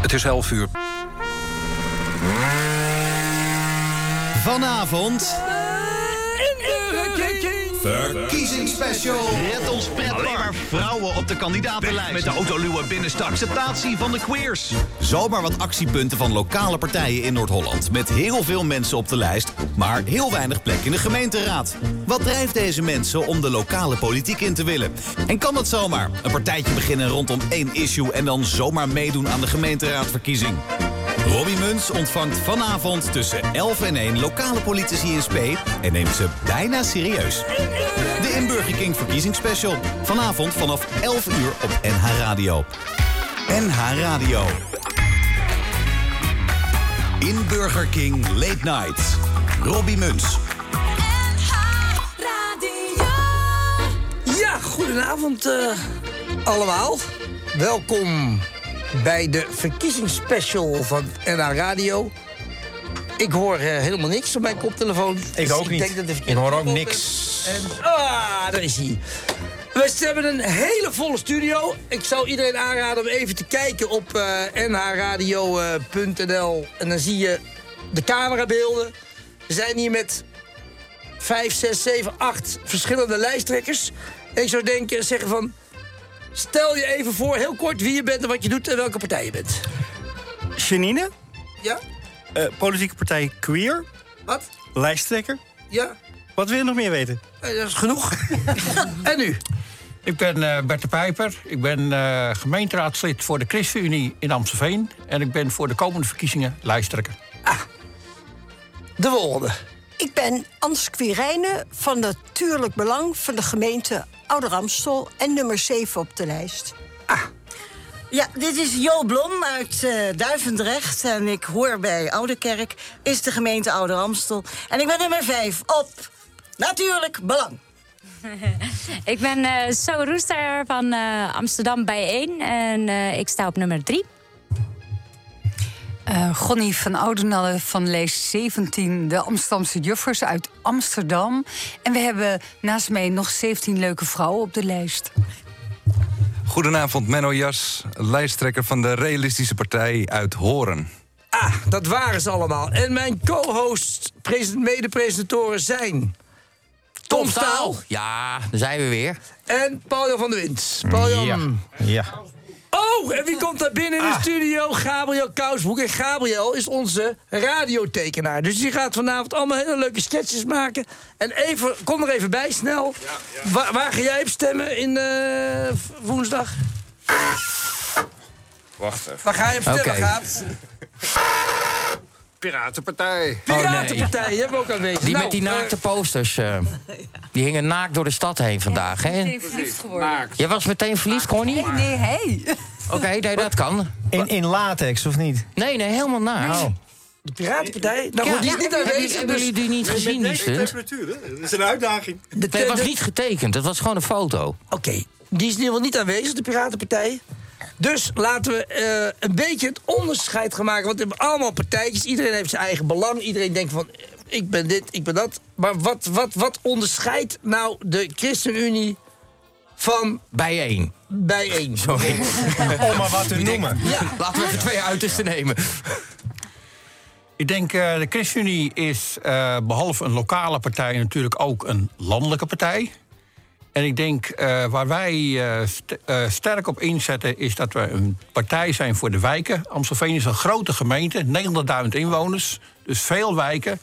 Het is 11 uur. Vanavond. Verkiezingsspecial. Red ons pret. Alleen maar vrouwen op de kandidatenlijst. Met de autoluwe binnenste acceptatie van de queers. Zomaar wat actiepunten van lokale partijen in Noord-Holland. Met heel veel mensen op de lijst, maar heel weinig plek in de gemeenteraad. Wat drijft deze mensen om de lokale politiek in te willen? En kan dat zomaar? Een partijtje beginnen rondom één issue... en dan zomaar meedoen aan de gemeenteraadverkiezing? Robbie Muns ontvangt vanavond tussen 11 en 1 lokale politici in Spee... en neemt ze bijna serieus. De Inburger King verkiezingsspecial. Vanavond vanaf 11 uur op NH Radio. NH Radio. In Burger King Late Night. Robbie Muns. Ja, goedenavond uh, allemaal. Welkom bij de verkiezingsspecial van NH Radio. Ik hoor uh, helemaal niks op mijn koptelefoon. Ik dus ook ik niet. Denk dat de ik hoor ook niks. En, ah, daar is hij. We hebben een hele volle studio. Ik zou iedereen aanraden om even te kijken op uh, nhradio.nl. en dan zie je de camerabeelden. We zijn hier met 5, 6, 7, 8 verschillende lijsttrekkers. En ik zou denken, zeggen van... Stel je even voor, heel kort, wie je bent en wat je doet en welke partij je bent. Janine, Ja? eh, politieke partij Queer, Wat? lijsttrekker. Ja? Wat wil je nog meer weten? Eh, Dat is genoeg. en nu? Ik ben eh Bert de Pijper. Ik ben eh, gemeenteraadslid voor de ChristenUnie in Amstelveen. En ik ben voor de komende verkiezingen lijsttrekker. De volgende. Ik ben Ans Quirijnen van Natuurlijk Belang van de gemeente Ouder Amstel en nummer 7 op de lijst. Ja, dit is Jo Blom uit eh, Duivendrecht. En ik hoor bij Ouderkerk, is de gemeente Ouder Amstel. En ik ben nummer 5 op Natuurlijk Belang. Ik ben eh So Roester van eh, Amsterdam bijeen en eh, ik sta op nummer 3. Eh Gonnie van Oudenalle van lees 17, de Amsterdamse juffers uit Amsterdam. En we hebben naast mij nog 17 leuke vrouwen op de lijst. Goedenavond, Menno Jas, lijsttrekker van de Realistische Partij uit Horen. Ah, dat waren ze allemaal. En mijn co-host, present- mede-presentatoren zijn... Tom Staal Ja, daar zijn we weer. en Paul-Jan van der Wind. Paul-Jan. Ja. Oh, en wie komt daar binnen in Ah. de studio? Gabriel Kousbroek. En Gabriel is onze radiotekenaar. Dus die gaat vanavond allemaal hele leuke sketches maken. En even, kom er even bij, snel. Waar, waar ga jij op stemmen in eh, woensdag? Wacht even. Waar ga je op stemmen, Oké. Gaat? Piratenpartij. Piratenpartij, die hebben we ook aanwezig. Die Nou, met die eh, naakte posters. eh, die hingen naakt door de stad heen vandaag. Hè? verliefd geworden. Je was meteen verliefd, Connie? Oké, Nee, hey. nee, dat kan. In, in latex, of niet? Nee, nee, helemaal naakt. de Piratenpartij? Nou Ja, goed, die is niet hebben, aanwezig. hebben Dus jullie die niet gezien, die stunt? temperatuur, hè? Dat is een uitdaging. de, Nee, het was niet getekend, het was gewoon een foto. Oké, die is in ieder geval niet aanwezig, de Piratenpartij. Dus laten we eh, een beetje het onderscheid gaan maken. Want we hebben allemaal partijtjes. Iedereen heeft zijn eigen belang. Iedereen denkt van, ik ben dit, ik ben dat. Maar wat, wat, wat onderscheidt nou de ChristenUnie van Bijeen. bijeen? Sorry. Om maar wat te noemen. Ja, Laten we even twee uitersten nemen. Ik denk, eh, de ChristenUnie is eh, behalve een lokale partij natuurlijk ook een landelijke partij. En ik denk, eh, waar wij eh, eh, sterk op inzetten, is dat we een partij zijn voor de wijken. Amstelveen is een grote gemeente, 90.000 inwoners, dus veel wijken.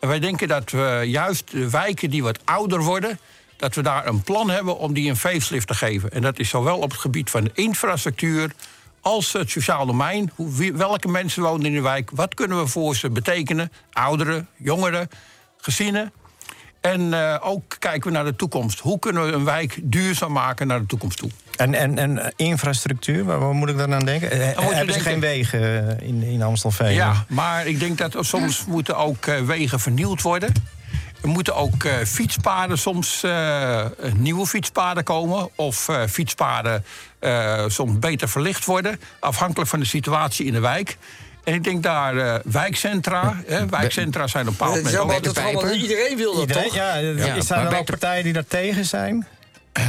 En wij denken dat we juist de wijken die wat ouder worden, dat we daar een plan hebben om die een facelift te geven. En dat is zowel op het gebied van infrastructuur als het sociaal domein. Hoe, welke mensen wonen in de wijk? Wat kunnen we voor ze betekenen? Ouderen, jongeren, gezinnen. En eh, ook kijken we naar de toekomst. Hoe kunnen we een wijk duurzaam maken naar de toekomst toe? En, en, en eh, infrastructuur, waar, waar moet ik dan aan denken? Eh, moet je hebben ze geen wegen eh, in, in Amstelveen? Ja, maar ik denk dat er soms moeten ook eh, wegen vernieuwd worden. Er moeten ook eh, fietspaden soms eh, nieuwe fietspaden komen. Of eh, fietspaden eh, soms beter verlicht worden. Afhankelijk van de situatie in de wijk. En ik denk daar eh, wijkcentra. Hè, wijkcentra zijn op een bepaald dat is moment allemaal, ook- dat is allemaal- iedereen wil dat Iedereen, toch? ja, Ja, er ook beter- partijen die daar tegen zijn?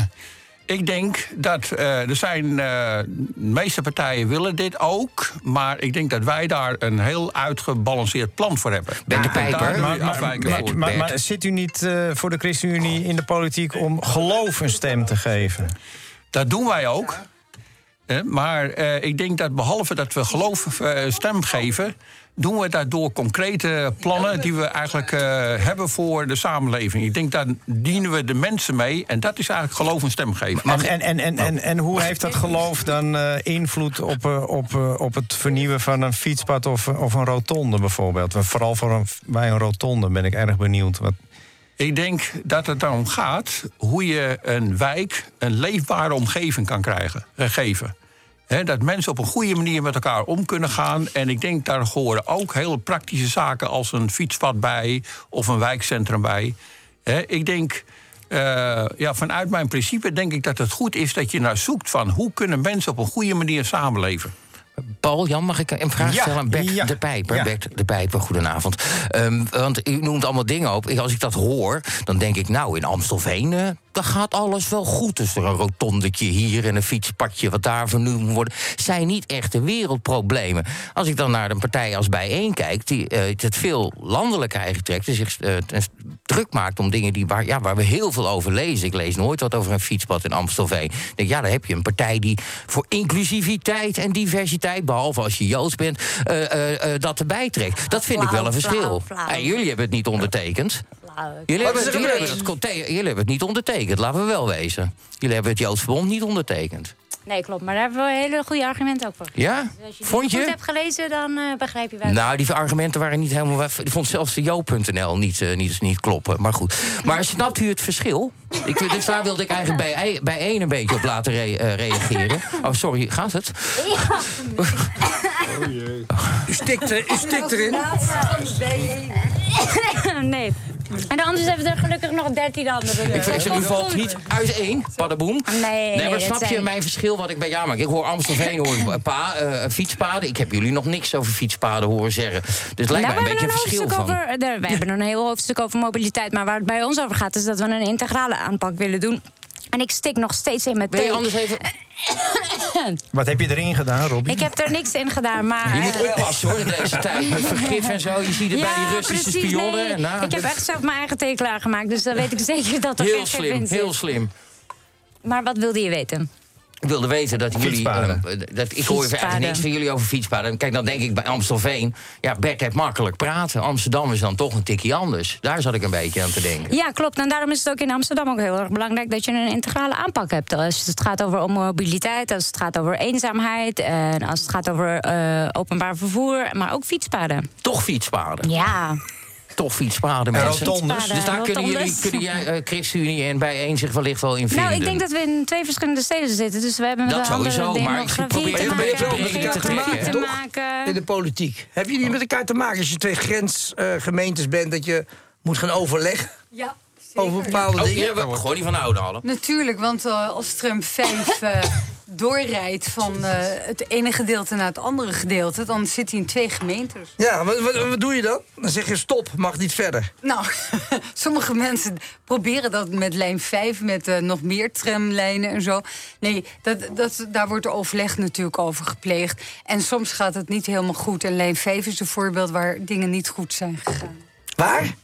Ik denk dat uh, er zijn. Uh, de meeste partijen willen dit ook. Maar ik denk dat wij daar een heel uitgebalanceerd plan voor hebben. Ben de Pijper. Maar, maar, maar, maar, maar zit u niet uh, voor de ChristenUnie in de politiek om geloof een stem te geven? Dat doen wij ook. Maar uh, ik denk dat behalve dat we geloof uh, stem geven, doen we dat door concrete plannen die we eigenlijk uh, hebben voor de samenleving. Ik denk dat dienen we de mensen mee en dat is eigenlijk geloof en stem geven. En, en, en, en, en, en hoe heeft dat geloof dan invloed op, op, op het vernieuwen van een fietspad of, of een rotonde bijvoorbeeld? Vooral voor een, bij een rotonde ben ik erg benieuwd. Wat, ik denk dat het daarom gaat hoe je een wijk een leefbare omgeving kan krijgen, geven. He, dat mensen op een goede manier met elkaar om kunnen gaan. En ik denk daar horen ook heel praktische zaken als een fietspad bij of een wijkcentrum bij. Ik denk. Uh, ja, vanuit mijn principe denk ik dat het goed is dat je naar zoekt van hoe kunnen mensen op een goede manier samenleven. Paul, Jan, mag ik een vraag Ja, stellen aan Bert ja, de Pijper? ja. Bert de Pijper, goedenavond. Ehm, want u noemt allemaal dingen op. Als ik dat hoor, dan denk ik, nou, in Amstelveen... eh, dan gaat alles wel goed. Dus er een rotondetje hier en een fietspadje... wat daar vernoemd moet worden. zijn niet echte wereldproblemen. Als ik dan naar een partij als Bijeen kijk... die eh, het veel landelijker eigen trekt... en zich eh, druk maakt om dingen die, waar, ja, waar we heel veel over lezen. Ik lees nooit wat over een fietspad in Amstelveen. Ik denk, ja, dan heb je een partij die voor inclusiviteit en diversiteit... behalve als je Joods bent, eh, eh, eh, dat erbij trekt. Dat vind ik wel een verschil. En jullie hebben het niet ondertekend. Jullie hebben, het, jullie, hebben het, jullie hebben het niet ondertekend, laten we wel wezen. Jullie hebben het Joods Verbond niet ondertekend. Nee, klopt. Maar daar hebben we hele goede argumenten ook voor. Ja? Dus als je Vond goed je? hebt gelezen, dan eh, begrijp je wel. Nou, die argumenten waren niet helemaal... Ik vond zelfs de Jo.nl niet, eh, niet, niet kloppen. Maar goed. Maar snapt u het verschil? Ik, dus daar wilde ik eigenlijk bij, bij één een beetje op laten re- eh, reageren. Oh, sorry, gaat het? U stikt, er- u stikt erin. nee. En de anders hebben er gelukkig nog 13 anderen. Ik, ik zeg, u valt niet uiteen, paddenboem. Nee, Nee, maar snap je zijn- mijn verschil wat ik bij jou maak? Ik hoor Amstelveen, hoor ik pa, eh, fietspaden. Ik heb jullie nog niks over fietspaden horen zeggen. Dus het lijkt Nou, mij een beetje een verschil van. over, er- we hebben een heel hoofdstuk over mobiliteit. Maar waar het bij ons over gaat, is dat we een integrale aanpak willen doen. En ik stik nog steeds in met Wil je anders even... Wat heb je erin gedaan, Robbie? Ik heb er niks in gedaan, maar... Je moet eh, oppassen hoor in deze tijd. Met vergif en zo. Je ziet het bij die Russische precies, spionnen. nee. Nou, ik heb echt zelf mijn eigen thee klaargemaakt. Dus dan weet ik zeker dat er Heel geen slim, heel slim. Maar wat wilde je weten? Ik wilde weten dat jullie... Eh, dat, ik hoor eigenlijk niks van jullie over fietspaden. Kijk, dan denk ik bij Amstelveen... Ja, Bert heeft makkelijk praten. Amsterdam is dan toch een tikje anders. Daar zat ik een beetje aan te denken. Ja, klopt. En daarom is het ook in Amsterdam ook heel erg belangrijk dat je een integrale aanpak hebt. Als het gaat over mobiliteit, als het gaat over eenzaamheid, en als het gaat over eh, openbaar vervoer, maar ook fietspaden. Toch fietspaden. Ja, Toch fietspaden, En mensen. rotondes. Dus daar kunnen jullie, kunnen jij, eh, ChristenUnie en bijeen zich wellicht wel in vinden. nou, ik denk dat we in twee verschillende steden zitten. Dus we hebben met Dat sowieso, maar ik probeer te maken, beetje breder te trekken, te toch? maken. In de politiek. Heb je niet met elkaar te maken als je twee grensgemeentes bent... dat je moet gaan overleggen Ja, over bepaalde Oh, dingen? hebben we gewoon die van de oude halen. Natuurlijk, want eh, als Trump 5 eh, doorrijdt van eh, het ene gedeelte naar het andere gedeelte, dan zit hij in twee gemeentes. Ja, wat, wat, wat doe je dan? Dan zeg je stop, mag niet verder. Nou, sommige mensen proberen dat met lijn 5, met eh, nog meer tramlijnen en zo. Nee, dat, dat, daar wordt overleg natuurlijk over gepleegd. En soms gaat het niet helemaal goed. En lijn 5 is een voorbeeld waar dingen niet goed zijn gegaan. Waar?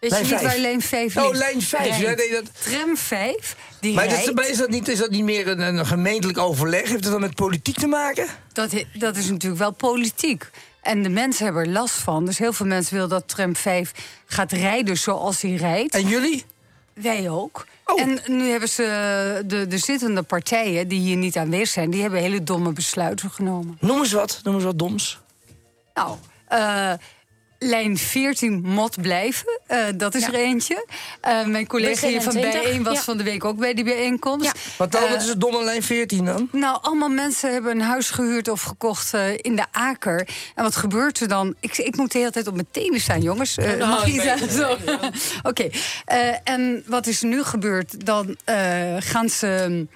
Weet Lijn je niet lijn 5 Oh, lijn 5. Ja, Rijdt. nee, dat, Tram 5, die maar, rijdt... dat, maar is, dat niet, is dat niet meer een, een gemeentelijk overleg? Heeft dat dan met politiek te maken? Dat, dat is natuurlijk wel politiek. En de mensen hebben er last van. Dus heel veel mensen willen dat tram 5 gaat rijden zoals hij rijdt. En jullie? Wij ook. Oh. En nu hebben ze de, de zittende partijen die hier niet aanwezig zijn... die hebben hele domme besluiten genomen. Noem eens wat. Noem eens wat doms. Nou, eh, lijn 14 mot blijven. Eh, dat is er eentje. Eh, mijn collega hier van 27, Bijeen was ja. van de week ook bij die bijeenkomst. Ja. Wat dan? Eh, wat is het domme lijn 14 dan? Nou, allemaal mensen hebben een huis gehuurd of gekocht eh, in de Aker. En wat gebeurt er dan? Ik, ik moet de hele tijd op mijn tenen staan, jongens. Eh, Nou, mag ik zo. Oké. Eh, en wat is er nu gebeurd? Dan eh, gaan ze...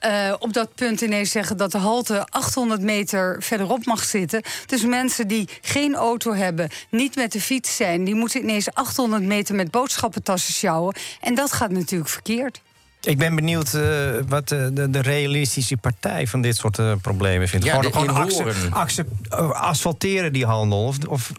eh, op dat punt ineens zeggen dat de halte 800 meter verderop mag zitten. Dus mensen die geen auto hebben, niet met de fiets zijn... die moeten ineens 800 meter met boodschappentassen sjouwen. En dat gaat natuurlijk verkeerd. Ik ben benieuwd eh, wat de, de, de realistische partij van dit soort eh, problemen vindt. Ja, gewoon de gewoon acce- inhoren. acce- asfalteren die handel. Of, of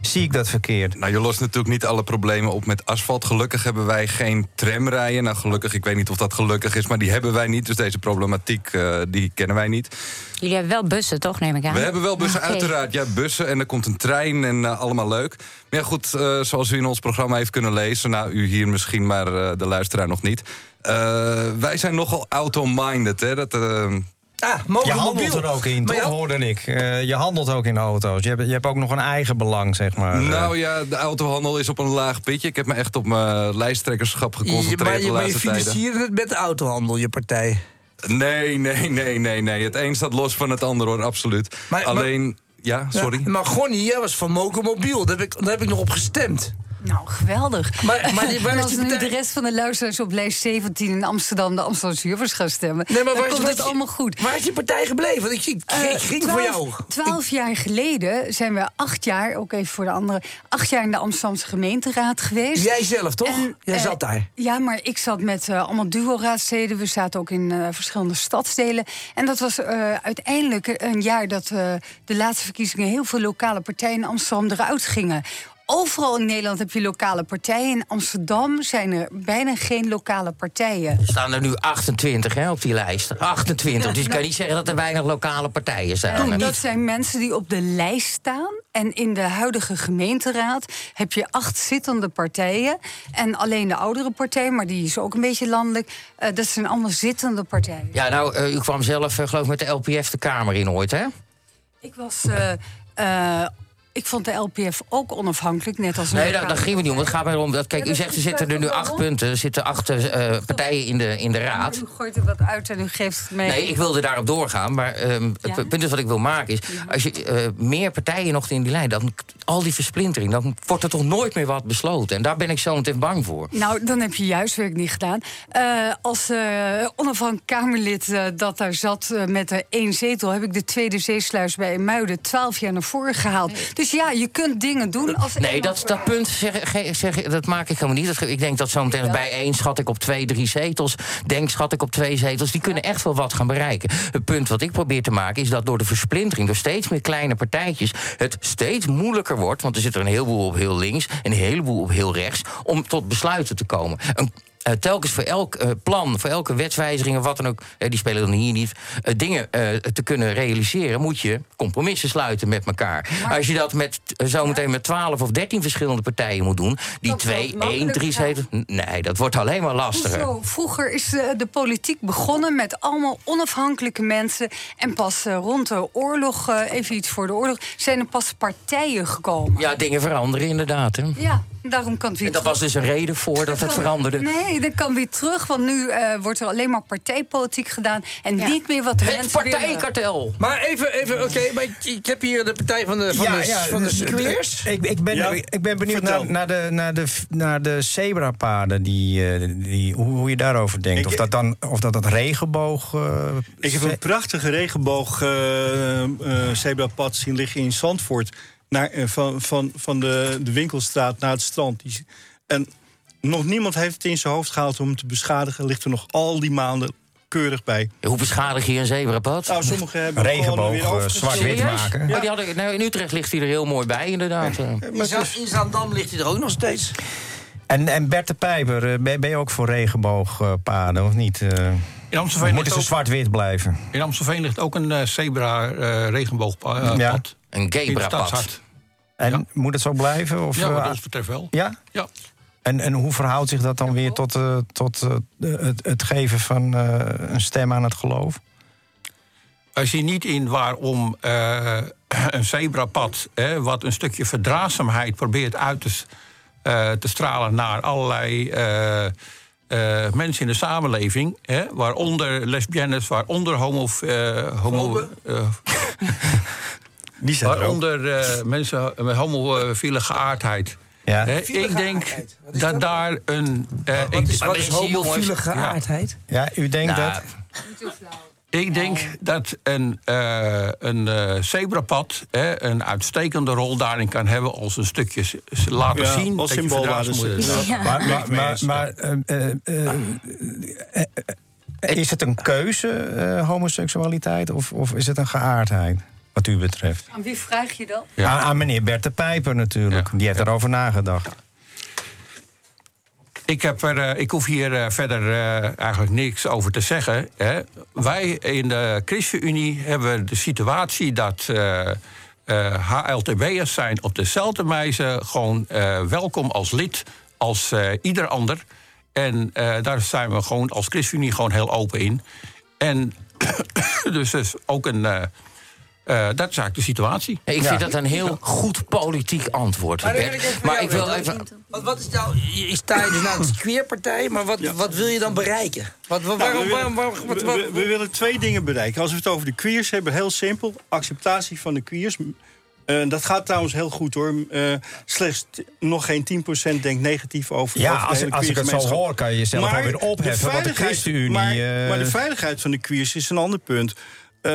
zie ik dat verkeerd? Nou, je lost natuurlijk niet alle problemen op met asfalt. Gelukkig hebben wij geen tramrijen. Nou, gelukkig, ik weet niet of dat gelukkig is, maar die hebben wij niet. Dus deze problematiek, eh, die kennen wij niet. Jullie hebben wel bussen, toch, neem ik aan? We hebben wel bussen, Oké. uiteraard. Ja, bussen en er komt een trein en eh, allemaal leuk. Maar ja, goed, eh, zoals u in ons programma heeft kunnen lezen... nou, u hier misschien, maar eh, de luisteraar nog niet... eh, wij zijn nogal auto-minded, hè. Dat, Ah, Je handelt er ook in, Maar toch? ja- Hoorde ik. Eh, je handelt ook in auto's. Je hebt, je hebt ook nog een eigen belang, zeg maar. Nou ja, de autohandel is op een laag pitje. Ik heb me echt op mijn lijsttrekkerschap Je, geconcentreerd maar, de je, maar je laatste tijden. financiert het met de autohandel, je partij. Nee, nee, nee, nee, nee. Het een staat los van het ander, hoor, absoluut. Maar- Alleen, ja, sorry. Ja, maar Gonnie, jij was van Mokomobiel. Daar heb ik, daar heb ik nog op gestemd. Nou, geweldig. Maar, maar die, als nu de rest van de luisteraars op lijst 17 in Amsterdam... de Amsterdamse Juffers gaan stemmen, Nee, maar waar komt het allemaal goed. Waar is die partij gebleven? Want ik, ik, Eh, ik ging twaalf- voor jou. Twaalf jaar geleden zijn we acht jaar, ook even voor de anderen... acht jaar in de Amsterdamse gemeenteraad geweest. Jij zelf, toch? En, jij eh, zat daar. Ja, maar ik zat met eh, allemaal duo-raadsleden. We zaten ook in verschillende stadsdelen. En dat was uiteindelijk een jaar dat de laatste verkiezingen... heel veel lokale partijen in Amsterdam eruit gingen. Overal in Nederland heb je lokale partijen. In Amsterdam zijn er bijna geen lokale partijen. Er staan er nu 28 hè, op die lijst. 28. Dus je kan niet zeggen dat er weinig lokale partijen zijn. Dat zijn mensen die op de lijst staan. En in de huidige gemeenteraad heb je acht zittende partijen. En alleen de oudere partij, maar die is ook een beetje landelijk. eh, dat zijn allemaal zittende partijen. Ja, nou, eh, u kwam zelf, eh, geloof ik, met de LPF de Kamer in ooit, hè? Ik was. Ik vond de LPF ook onafhankelijk, net als Nee, daar, daar ging het niet om. Het gaat maar om dat, kijk, u zegt er zitten er nu acht punten. Er zitten acht eh, partijen in de, in de raad. U gooit er wat uit en u geeft het mee. Nee, ik wilde daarop doorgaan. Maar ehm, Ja. het punt is wat ik wil maken is... als je eh, meer partijen nog in die lijn... dan al die versplintering, dan wordt er toch nooit meer wat besloten. En daar ben ik zo meteen bang voor. Nou, dan heb je juist werk niet gedaan. Eh, als eh, onafhankelijk Kamerlid dat daar zat met de één zetel... heb ik de tweede zeesluis bij Muiden twaalf jaar naar voren gehaald. Dus ja, je kunt dingen doen als... Nee, dat, dat punt zeg, zeg, dat maak ik helemaal niet. Dat, ik denk dat zometeen bij één schat ik op twee, drie zetels. Denk schat ik op twee zetels. Die kunnen echt wel wat gaan bereiken. Het punt wat ik probeer te maken is dat door de versplintering... door steeds meer kleine partijtjes... het steeds moeilijker wordt... want er zit er een heleboel op heel links... en een heleboel op heel rechts... om tot besluiten te komen. Een eh, telkens voor elk eh, plan, voor elke wetswijziging of wat dan ook, die spelen dan hier niet, eh, dingen te kunnen realiseren, moet je compromissen sluiten met elkaar. Als je dat met eh, zometeen met 12 of 13 verschillende partijen moet doen, die twee, één, drie zetels, nee, dat wordt alleen maar lastiger. Hoezo? Vroeger is de, de politiek begonnen met allemaal onafhankelijke mensen. En pas rond de oorlog, even iets voor de oorlog, zijn er pas partijen gekomen. Ja, dingen veranderen inderdaad. Hè. Ja, daarom kan het weer En dat was dus een reden voor dat het veranderde. Nee, dat kan weer terug, want nu eh, wordt er alleen maar partijpolitiek gedaan... en niet meer wat de Het partijkartel. Maar even, even oké, maar ik, ik heb hier de partij van de, van Ja, de, ja, van de squares. Ik, ik, ben, Ja, ik ben benieuwd naar, naar, de, naar, de, naar de zebrapaden. Die, eh, die, hoe, hoe je daarover denkt. Ik- of dat dan of dat, dat regenboog... eh, Ik heb een prachtige regenboog eh, eh, zebrapad zien liggen in Zandvoort. Naar, eh, van van, van de, de winkelstraat naar het strand. En nog niemand heeft het in zijn hoofd gehaald om hem te beschadigen. Ligt er nog al die maanden keurig bij. Hoe beschadig je een zebrapad? Nou, sommigen hebben Regenboog, eh, zwart-wit maken. Oh, die hadden, nou, in Utrecht ligt hij er heel mooi bij, inderdaad. eh. In, Za- in Zaandam ligt hij er ook nog steeds. En, en Bert de Pijper, eh, ben, ben je ook voor regenboogpaden of niet? In Amstelveen, moeten ligt ze zwart-wit blijven? in Amstelveen ligt ook een eh, zebra-regenboogpad. Ja. Een gebrapad. En Ja. moet het zo blijven? Of, Ja, eh, wat ons betreft wel. ja? Ja. En, en hoe verhoudt zich dat dan weer tot, eh, tot eh, het, het geven van eh, een stem aan het geloof? Wij zien niet in waarom eh, een zebrapad, hè, wat een stukje verdraagzaamheid probeert uit te, eh, te stralen naar allerlei eh, eh, mensen in de samenleving, hè, waaronder lesbiennes, waaronder homo, eh, homo, Die zijn er ook. waaronder eh, mensen met homofiele geaardheid. Ja. Ik denk dat daar een. eh, ik- Wat is homofiele geaardheid? Ja, u denkt Nou, dat? Ik denk dat een, eh, een eh, zebrapad hè, een uitstekende rol daarin kan hebben als een stukje laten Ja, zien. als zit. Ja. Maar, maar, maar, maar, eh, eh, eh, eh, eh, is het een keuze, eh, homoseksualiteit, of, of is het een geaardheid, wat u betreft? Aan wie vraag je dat? Aan, aan meneer Bert de Pijper natuurlijk, die heeft erover nagedacht. Ik, heb er, eh, ik hoef hier eh, verder eh, eigenlijk niks over te zeggen. Hè. Wij in de ChristenUnie hebben de situatie dat eh eh, HLTB'ers zijn op dezelfde wijze gewoon eh, welkom als lid als eh, ieder ander. En eh, daar zijn we gewoon als ChristenUnie gewoon heel open in. En dus is ook een. Eh, dat is eigenlijk de situatie. Ik vind dat een heel goed politiek antwoord. Maar, ik even Maar ik wil even. Wat, wat is nou, je sta je dus nou een queerpartij, maar wat, wat wil je dan bereiken? Wat, wat, Nou, waarom, we, waarom, willen, waarom- wat- we- wat- we- we willen twee dingen bereiken. Als we het over de queers hebben, heel simpel. Acceptatie van de queers. Eh, dat gaat trouwens heel goed hoor. Eh, slechts nog geen 10% denkt negatief over, Ja, over de als- hele als ik het zo hoor, kan je jezelf Maar alweer opheffen, de want de veiligheid- ChristenUnie, Maar, maar de veiligheid van de queers is een ander punt. Eh,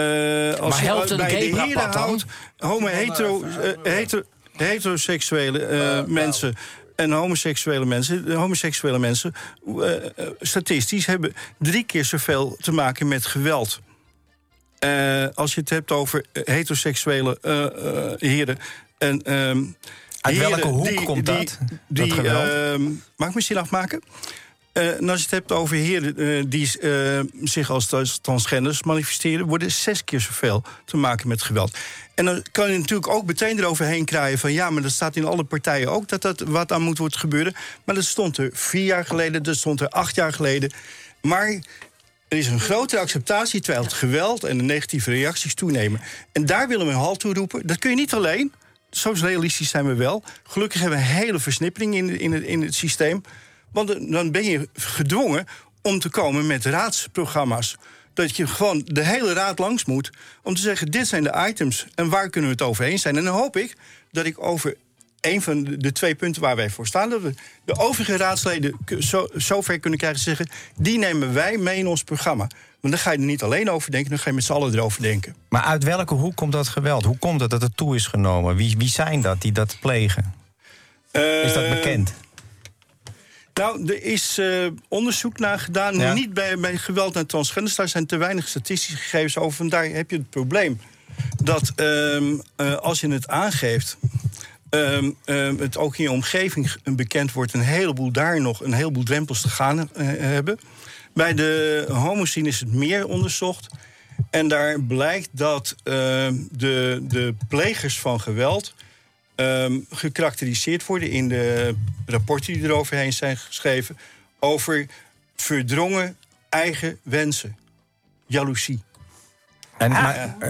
als Maar je helpt bij de heren houdt, hetero, eh, heteroseksuele eh, mensen en homoseksuele mensen, de homoseksuele mensen, eh, eh, statistisch hebben drie keer zoveel te maken met geweld. Eh, als je het hebt over eh, heteroseksuele eh, eh, heren. En, ehm, Uit heren welke hoek die- komt die- dat, Die, dat geweld? ehm, mag ik zin afmaken? Eh, en als je het hebt over heren eh, die eh, zich als trans- transgenders manifesteren, worden zes keer zoveel te maken met geweld. En dan kan je natuurlijk ook meteen eroverheen kraaien van ja, maar dat staat in alle partijen ook dat dat wat aan moet worden gebeuren. Maar dat stond er vier jaar geleden, dat stond er acht jaar geleden. Maar er is een grotere acceptatie terwijl het geweld en de negatieve reacties toenemen. En daar willen we een halt toe roepen. Dat kun je niet alleen. Zo realistisch zijn we wel. Gelukkig hebben we een hele versnippering in, in, in het systeem. Want eh, dan ben je gedwongen om te komen met raadsprogramma's. Dat je gewoon de hele raad langs moet om te zeggen: dit zijn de items en waar kunnen we het over eens zijn. En dan hoop ik dat ik over een van de, twee punten waar wij voor staan, dat we de overige raadsleden zo, zover kunnen krijgen te zeggen: die nemen wij mee in ons programma. Want dan ga je er niet alleen over denken, dan ga je met z'n allen erover denken. Maar uit welke hoek komt dat geweld? Hoe komt het dat het toe is genomen? Wie, wie zijn dat die dat plegen? Is dat Eh, bekend? Nou, er is eh, onderzoek naar gedaan. Ja. Niet bij, bij geweld en transgenders. Daar zijn te weinig statistische gegevens over. Vandaar heb je het probleem dat ehm, eh, als je het aangeeft. ehm, ehm, het ook in je omgeving bekend wordt, een heleboel daar nog een heleboel drempels te gaan eh, hebben. Bij de homoscene is het meer onderzocht. En daar blijkt dat de, de plegers van geweld ehm, gekarakteriseerd worden in de rapporten die eroverheen zijn geschreven over verdrongen eigen wensen. Jaloezie. En, Ah, maar, ja. eh,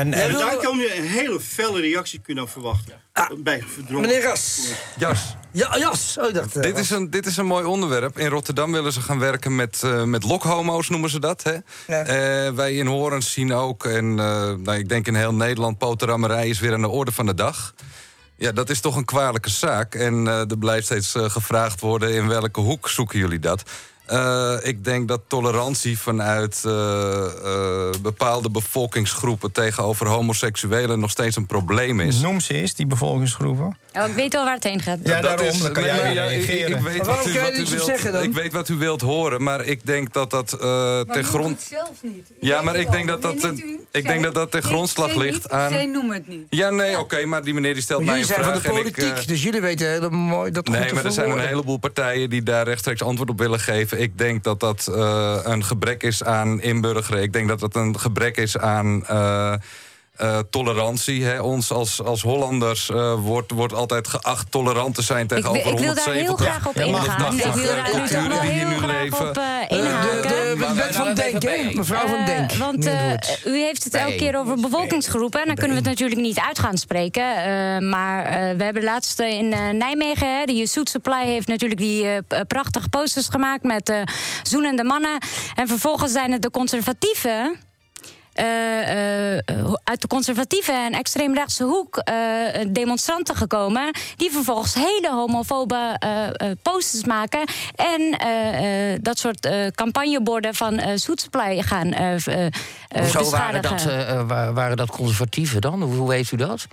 en, En en- daar kan je een hele felle reactie kunnen verwachten. Bij verdrongen. Meneer Ras. Jas. Ja, Jas. Oh, Dit is, een, dit is een mooi onderwerp. In Rotterdam willen ze gaan werken met, eh met lokhomo's, noemen ze dat. Hè? Eh, wij in Horens zien ook, en eh, nou, ik denk in heel Nederland... poterammerij is weer aan de orde van de dag. Ja, dat is toch een kwalijke zaak. En er blijft steeds gevraagd worden... in welke hoek zoeken jullie dat? Eh, ik denk dat tolerantie vanuit eh, eh, bepaalde bevolkingsgroepen... tegenover homoseksuelen nog steeds een probleem is. Noem ze eens, die bevolkingsgroepen. Oh, ik weet al waar het heen gaat. Ja, Dat daarom, is- dan kan jij ja, reageren. Ik, weet wat u, wat wilt, zeggen dan? ik weet wat u wilt horen, maar ik denk dat dat eh Maar ten grond... het zelf niet. U Ja, maar ik denk dat dat u. ik denk dat dat ten grondslag ligt niet. aan- Zij noemen het niet. Ja, nee, oké, maar die meneer die stelt mij Jullie een zijn van vraag. de en ik, politiek, dus jullie weten heel mooi dat goed Nee, maar er zijn een heleboel partijen die daar rechtstreeks antwoord op willen geven. Ik denk dat dat eh, een gebrek is aan inburgeren. Ik denk dat dat een gebrek is aan eh, tolerantie. Hè. Ons als, als Hollanders eh, wordt, wordt altijd geacht tolerant te zijn Ik, tegenover wil- ik wil daar heel 170 graag op ingaan. Ik wil daar nu toch wel heel graag op eh, De, inhaken. de, de, wet van Denk, hè? Mevrouw van Denk. want eh, u heeft het elke keer over bevolkingsgroepen. En dan kunnen we het natuurlijk niet uit gaan spreken. Eh, maar eh, we hebben laatst in Nijmegen... Hè, de Jesuit Supply heeft natuurlijk die eh, prachtige posters gemaakt... met eh, zoenende mannen. En vervolgens zijn het de conservatieven... eh, eh, uit de conservatieve en extreemrechtse hoek eh, demonstranten gekomen. die vervolgens hele homofobe posters maken. en dat soort campagneborden van eh Soet Supply gaan Hoezo waren dat, beschadigen. eh, eh, wa- waren dat conservatieven dan? Hoe, hoe weet u dat?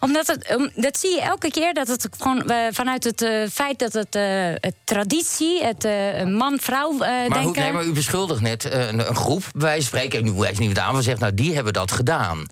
Omdat het, um, dat zie je elke keer dat het gewoon eh, vanuit het eh, feit dat het, eh, traditie, het man-vrouw eh, Maar, denken. hoe, nee, maar u beschuldigt net een, een groep, van spreken, en u wijst niet aan, maar zegt, nou, die hebben dat gedaan.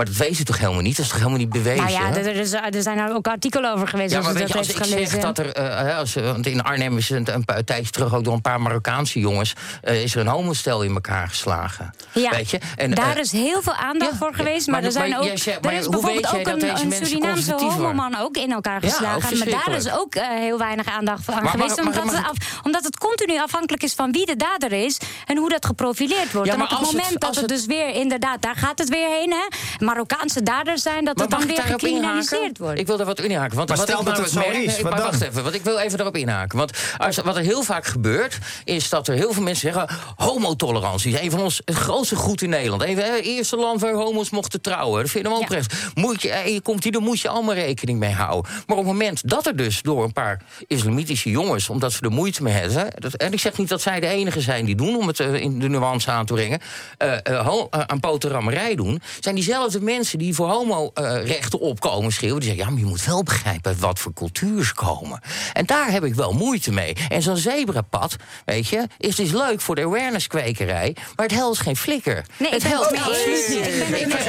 Maar dat weet u toch helemaal niet? Dat is toch helemaal niet bewezen? nou ja, er, is- er zijn er ook artikelen over geweest. Ja, als maar u weet je, als ik gelezen. zeg dat er... eh, als, eh, want in Arnhem is een, een paar tijdje terug ook door een paar Marokkaanse jongens... eh, is er een homostel in elkaar geslagen. Ja, weet je? En, daar is heel veel aandacht voor geweest. Maar, maar er zijn maar ook. jij er is hoe bijvoorbeeld ook een, een Surinaamse homoman ook in elkaar geslagen. maar daar is ook heel weinig aandacht voor aan geweest. omdat, het af- omdat het continu afhankelijk is van wie de dader is en hoe dat geprofileerd wordt. Ja, en maar op het als het- moment dat als het, het- dus weer inderdaad, daar gaat het weer heen, hè? Marokkaanse daders zijn, dat Maar het dan weer gecriminaliseerd inhaken? wordt. Ik wil daar wat in haken. Want Maar wat stel ik dat het zo merk- is, maar wacht even, want ik wil even erop inhaken. Want als, wat er heel vaak gebeurt, is dat er heel veel mensen zeggen... homotolerantie is een van ons het grootste goed in Nederland. Even het eerste land waar homo's mochten trouwen. Dat vinden we Ja. prettig. Moet je, eh, je komt hier, daar moet je allemaal rekening mee houden. Maar op het moment dat er dus door een paar islamitische jongens... omdat ze er moeite mee hebben... Dat, en ik zeg niet dat zij de enige zijn die doen... om het eh, in de nuance aan te brengen... ho- eh, aan potenrammerij doen... zijn diezelfde mensen die voor homo-rechten opkomen schreeuwen... die zeggen, ja, maar je moet wel begrijpen wat voor cultuur ze komen. En daar heb ik wel moeite mee. En zo'n zebrapad, weet je, is dus leuk voor de awareness-kwekerij... maar het helpt geen flikker. Nee, het helpt absoluut niet.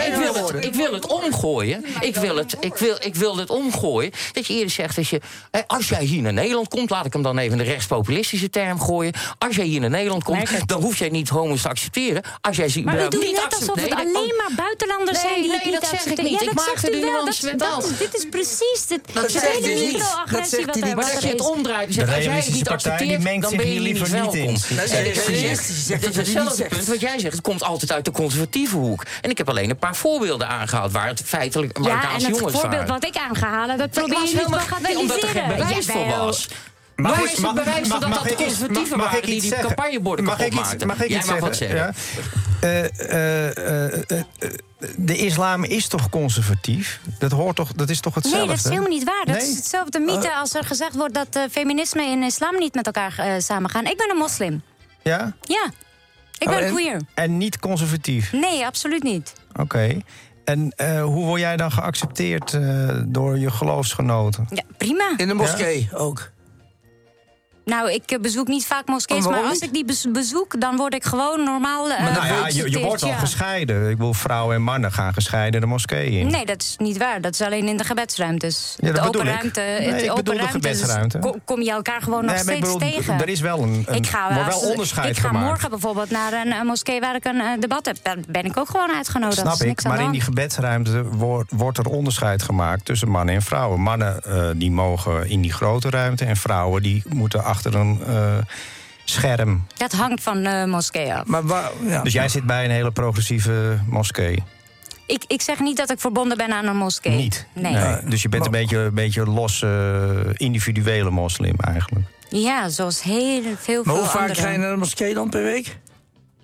Ik wil het, ik wil het omgooien. Ik wil het, ik wil, ik wil het omgooien. Dat je eerder zegt, dat je, als jij hier naar Nederland komt... laat ik hem dan even de rechtspopulistische term gooien. Als jij hier naar Nederland komt, dan hoef jij niet homo's te accepteren. Als jij ze Maar doet niet net alsof het alleen maar buitenlanders Nee, zijn nee, het niet dat zeg ik niet. Ja, Ik dat maakte de wel. nuance Dat- met dat- af. Dit is precies de, Dat zegt niet. Dat zegt wat hij niet. Maar als je het omdraait zegt, als jij het niet accepteert, dan ben je liever niet welkom. in. Nee, nee, nee, dat is hetzelfde punt wat jij zegt. Het komt altijd uit de conservatieve hoek. En ik heb alleen een paar voorbeelden aangehaald... waar het feitelijk Ja, en Marokkaanse het jongens voorbeeld waren. wat ik aangehalen, dat probeer je niet te nee, omdat er geen bewijs voor was. Mag Waar ik- is het mag- bewijs mag- dat mag dat conservatieven mag waren ik die iets die campagneborden Mag ik iets- mag ik Jij iets mag wat zeggen? Ja. Eh, eh, eh, de islam is toch conservatief? Dat, hoort toch, dat is toch hetzelfde? Nee, dat is helemaal niet waar. Dat Nee? is hetzelfde mythe als er gezegd wordt dat eh, feminisme en islam niet met elkaar eh, samengaan. Ik ben een moslim. Ja? Ja, ik Oh, ben en- queer. En niet conservatief? Nee, absoluut niet. Oké. En eh, hoe word jij dan geaccepteerd eh, door je geloofsgenoten? Ja, prima. In de moskee ook. Nou, ik eh, bezoek niet vaak moskees, Oh, maar als ik die bezoek, dan word ik gewoon normaal. eh, nou ja, je, wordt al ja. gescheiden. Ik bedoel, vrouwen en mannen gaan gescheiden de moskee in. Nee, dat is niet waar. Dat is alleen in de gebedsruimtes. Ja, dat de open ruimte. Nee, het ik open ruimtes, gebedsruimte. ko- Kom je elkaar gewoon nog Nee, maar steeds bedoel, tegen. er is wel een, een ik ga, wel onderscheid Ik ga gemaakt. morgen bijvoorbeeld naar een, eh, moskee waar ik een debat heb. Daar ben ik ook gewoon uitgenodigd. Snap ik, maar in die gebedsruimte wordt, wordt er onderscheid gemaakt tussen mannen en vrouwen. Mannen die mogen in die grote ruimte en vrouwen die moeten achter een eh, scherm. Dat hangt van de moskee af. Maar waar, ja. Dus jij zit bij een hele progressieve moskee. Ik, ik zeg niet dat ik verbonden ben aan een moskee. Niet. Nee. Dus je bent een beetje, een beetje los eh, individuele moslim eigenlijk. Ja, zoals heel veel Maar hoe vaak ga je naar de moskee dan per week?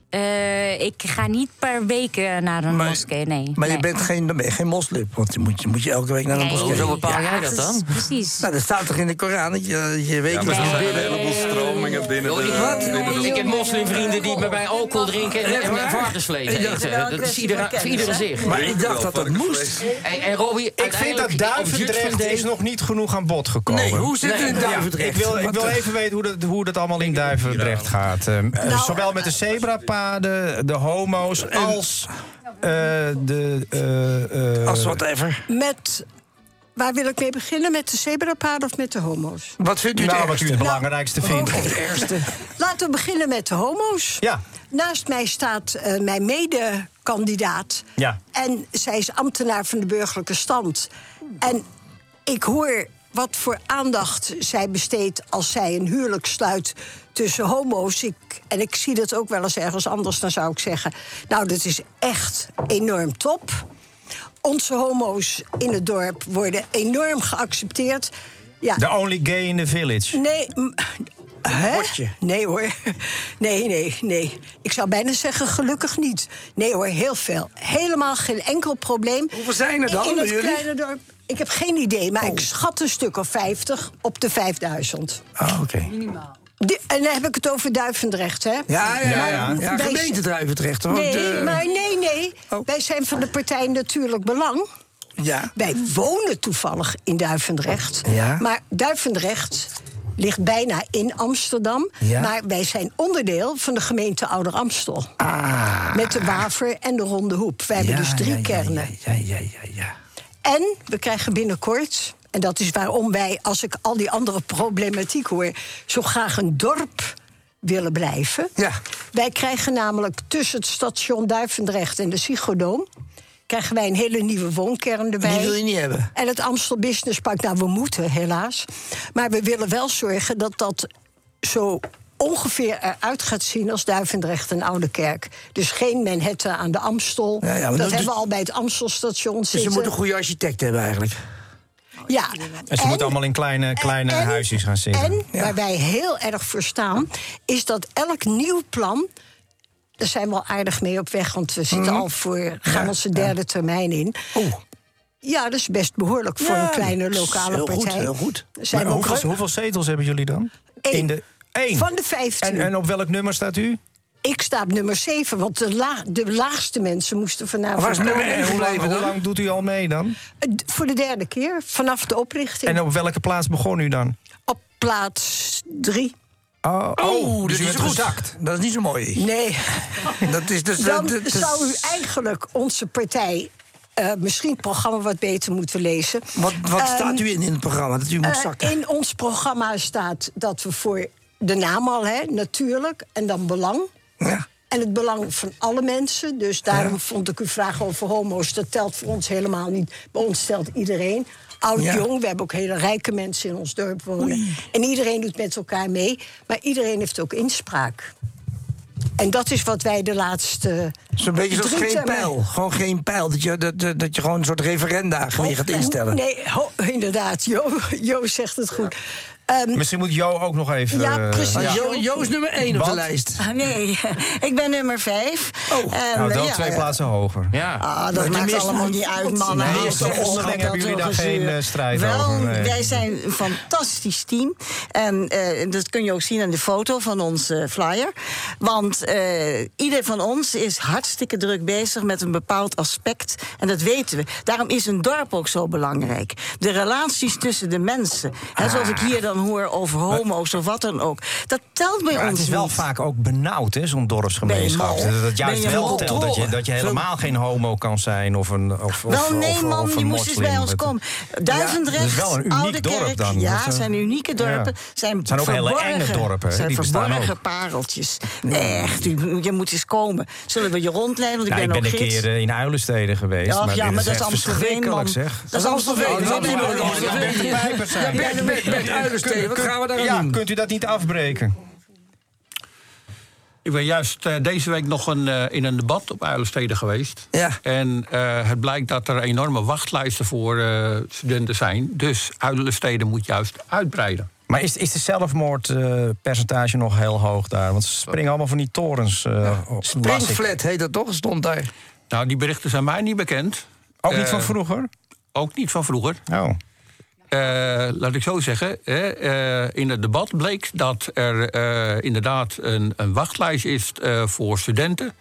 Eh, ik ga niet per week eh, naar een moskee, nee. Maar je bent geen, dan ben je geen moslim. Want je moet, je moet je elke week naar een Nee. moskee. Hoezo bepaal jij dat dat dan? Precies. Nou, dat staat toch in de Koran dat je, dat je Ja, wekelijks maar er zijn een heleboel stromingen binnen de... ik, binnen de- ik heb moslimvrienden die met mij alcohol drinken en, en, en varkensvlees eten. Dat is ieder, voor iedereen zich. Maar ik dacht dat dat moest. En, en Robbie, Ik vind dat Duivendrecht is nog niet genoeg aan bod gekomen. Nee, hoe zit het in. Duivendrecht? Ik wil, even weten hoe dat, hoe dat allemaal in Duivendrecht gaat. Eh, eh, zowel met de de homo's, als eh, de... eh, eh, Als whatever. Met, waar wil ik mee beginnen? Met de zebrapaden of met de homo's? Wat vindt u het nou, wat u het belangrijkste vindt. Of het ergste. Laten we beginnen met de homo's. Ja. Naast mij staat eh, mijn mede-kandidaat. Ja. En zij is ambtenaar van de burgerlijke stand. En ik hoor wat voor aandacht zij besteedt als zij een huwelijk sluit tussen homo's. Ik, en ik zie dat ook wel eens ergens anders. Dan zou ik zeggen, nou, dat is echt enorm top. Onze homo's in het dorp worden enorm geaccepteerd. Ja, The only gay in the village. Nee, Hè? bordje. Nee hoor. Nee, nee, nee. Ik zou bijna zeggen gelukkig niet. Nee hoor, heel veel. Helemaal geen enkel probleem. Hoeveel zijn er dan In het jullie? Oh. kleine dorp. Ik heb geen idee, maar ik schat een stuk of 50 op de 5000. Oh, oké. Die- en dan heb ik het over Duivendrecht, hè? Ja, ja, ja. ja. Gemeente Druivendrecht. hoor. Nee, maar nee, nee. Oh. Wij zijn van de partij Natuurlijk Belang. Ja. Wij wonen toevallig in Duivendrecht. Ja. Maar Duivendrecht ligt bijna in Amsterdam. Ja. Maar wij zijn onderdeel van de gemeente Ouder Amstel. Ah. Met de Waver en de Ronde Hoep. Wij hebben Ja, dus drie ja, kernen. Ja, ja, ja, ja. En we krijgen binnenkort, en dat is waarom wij, als ik al die andere problematiek hoor, zo graag een dorp willen blijven. Ja. Wij krijgen namelijk tussen het station Duivendrecht en de Psychodoom. Krijgen wij een hele nieuwe woonkern erbij. Die wil je niet hebben. En het Amstel Business Park, nou, we moeten helaas. Maar we willen wel zorgen dat dat zo ongeveer eruit gaat zien als Duivendrecht en Oude Kerk. Dus geen Manhattan aan de Amstel. Ja, ja, maar dat dat- hebben we dus- al bij het Amstelstation Dus je zitten. moet een goede architect hebben eigenlijk. Ja. En ze moeten allemaal in kleine, kleine en- huisjes gaan zitten. En Ja. waar wij heel erg voor staan, is dat elk nieuw plan. Daar zijn we al aardig mee op weg, want we zitten al voor. gaan Ja, onze derde termijn in. Oeh. Ja, dat is best behoorlijk voor Ja, een kleine lokale heel goed, partij. heel goed. Zijn Maar hoeveel, hoeveel zetels hebben jullie dan? Eén. In de, één. Van de 15. En, en op welk nummer staat u? Ik sta op nummer 7, want de, la- de laagste mensen moesten vanavond. Waar is hoe, lang, hoe doet u al mee dan? Eh, Voor de derde keer, vanaf de oprichting. En op welke plaats begon u dan? Op plaats 3. Oh, Oh, dat dus is goed. gezakt. Dat is niet zo mooi. Nee. Dat is dus... Dan dat- dat- zou u eigenlijk onze partij eh, misschien het programma wat beter moeten lezen. Wat, wat Ehm, staat u in in het programma dat u moet eh, zakken? in ons programma staat dat we voor de naam al, hè, natuurlijk, en dan belang. Ja. En het belang van alle mensen. Dus daarom vond ik uw vraag over homo's. Dat telt voor ons helemaal niet. Bij ons telt iedereen. Oud, Ja. jong. We hebben ook hele rijke mensen in ons dorp wonen. En iedereen doet met elkaar mee. Maar iedereen heeft ook inspraak. En dat is wat wij de laatste. Zo'n beetje zoals geen pijl. Gewoon geen pijl. Dat je, dat, dat, dat je gewoon een soort referenda gaat instellen. Nee, ho- inderdaad. Jo, jo zegt het goed. Ehm, Misschien moet Jo ook nog even... Ja, eh, precies. Jo, Jo is nummer 1 op de lijst. Ah, Nee, ik ben nummer vijf. Oh, En, nou, wel ja, twee plaatsen hoger. Ja. Ah, dat maakt allemaal niet uit, mannen. Nee, onderling schat, hebben jullie daar geen, eh, strijd Wel, over, nee. wij zijn een fantastisch team. En eh, dat kun je ook zien aan de foto van onze flyer. Want eh, ieder van ons is hartstikke druk bezig met een bepaald aspect. En dat weten we. Daarom is een dorp ook zo belangrijk. De relaties tussen de mensen. Hè, zoals ik hier dan hoor over homo's of wat dan ook. Dat telt bij ons het is wel niet. vaak ook benauwd, hè, zo'n dorpsgemeenschap. Ben? Dat het juist Ben wel telt dat je, dat je helemaal geen homo kan zijn. Of een, of, Wel, of, nee, of, man, of je moest eens moslim. bij ons komen. Ja, Duivendrecht, het is wel een uniek Oude dorp Kerk. dan. Ja, Dat, eh, zijn unieke dorpen. ja. Zijn, Het zijn ook hele verborgen, enge dorpen, zijn die bestaan verborgen ook. pareltjes. Echt, je moet eens komen. Zullen we je rondleiden? Want ik Ja, ik ben ben ook een gids. keer eh, in Uilenstede geweest. Ach, maar ja, maar dat is Amstelveen, man. Dat is Amstelveen. Dat is Ja, Amstelveen. ja, ja, Bert Ja, wat gaan we daar Ja, doen? kunt u dat niet afbreken? Ik ben juist eh, deze week nog een, eh, in een debat op Uilenstede geweest. Ja. En eh, het blijkt dat er enorme wachtlijsten voor eh, studenten zijn. Dus Uilenstede moet juist uitbreiden. Maar is, is de zelfmoordpercentage nog heel hoog daar? Want ze springen allemaal van die torens. eh ik. Springflat heet dat toch? Stond daar. Nou, die berichten zijn mij niet bekend. Ook niet van vroeger? Ook niet van vroeger. Oh. Eh, laat ik zo zeggen, hè, eh, in het debat bleek dat er eh, inderdaad een, een wachtlijst is eh, voor studenten.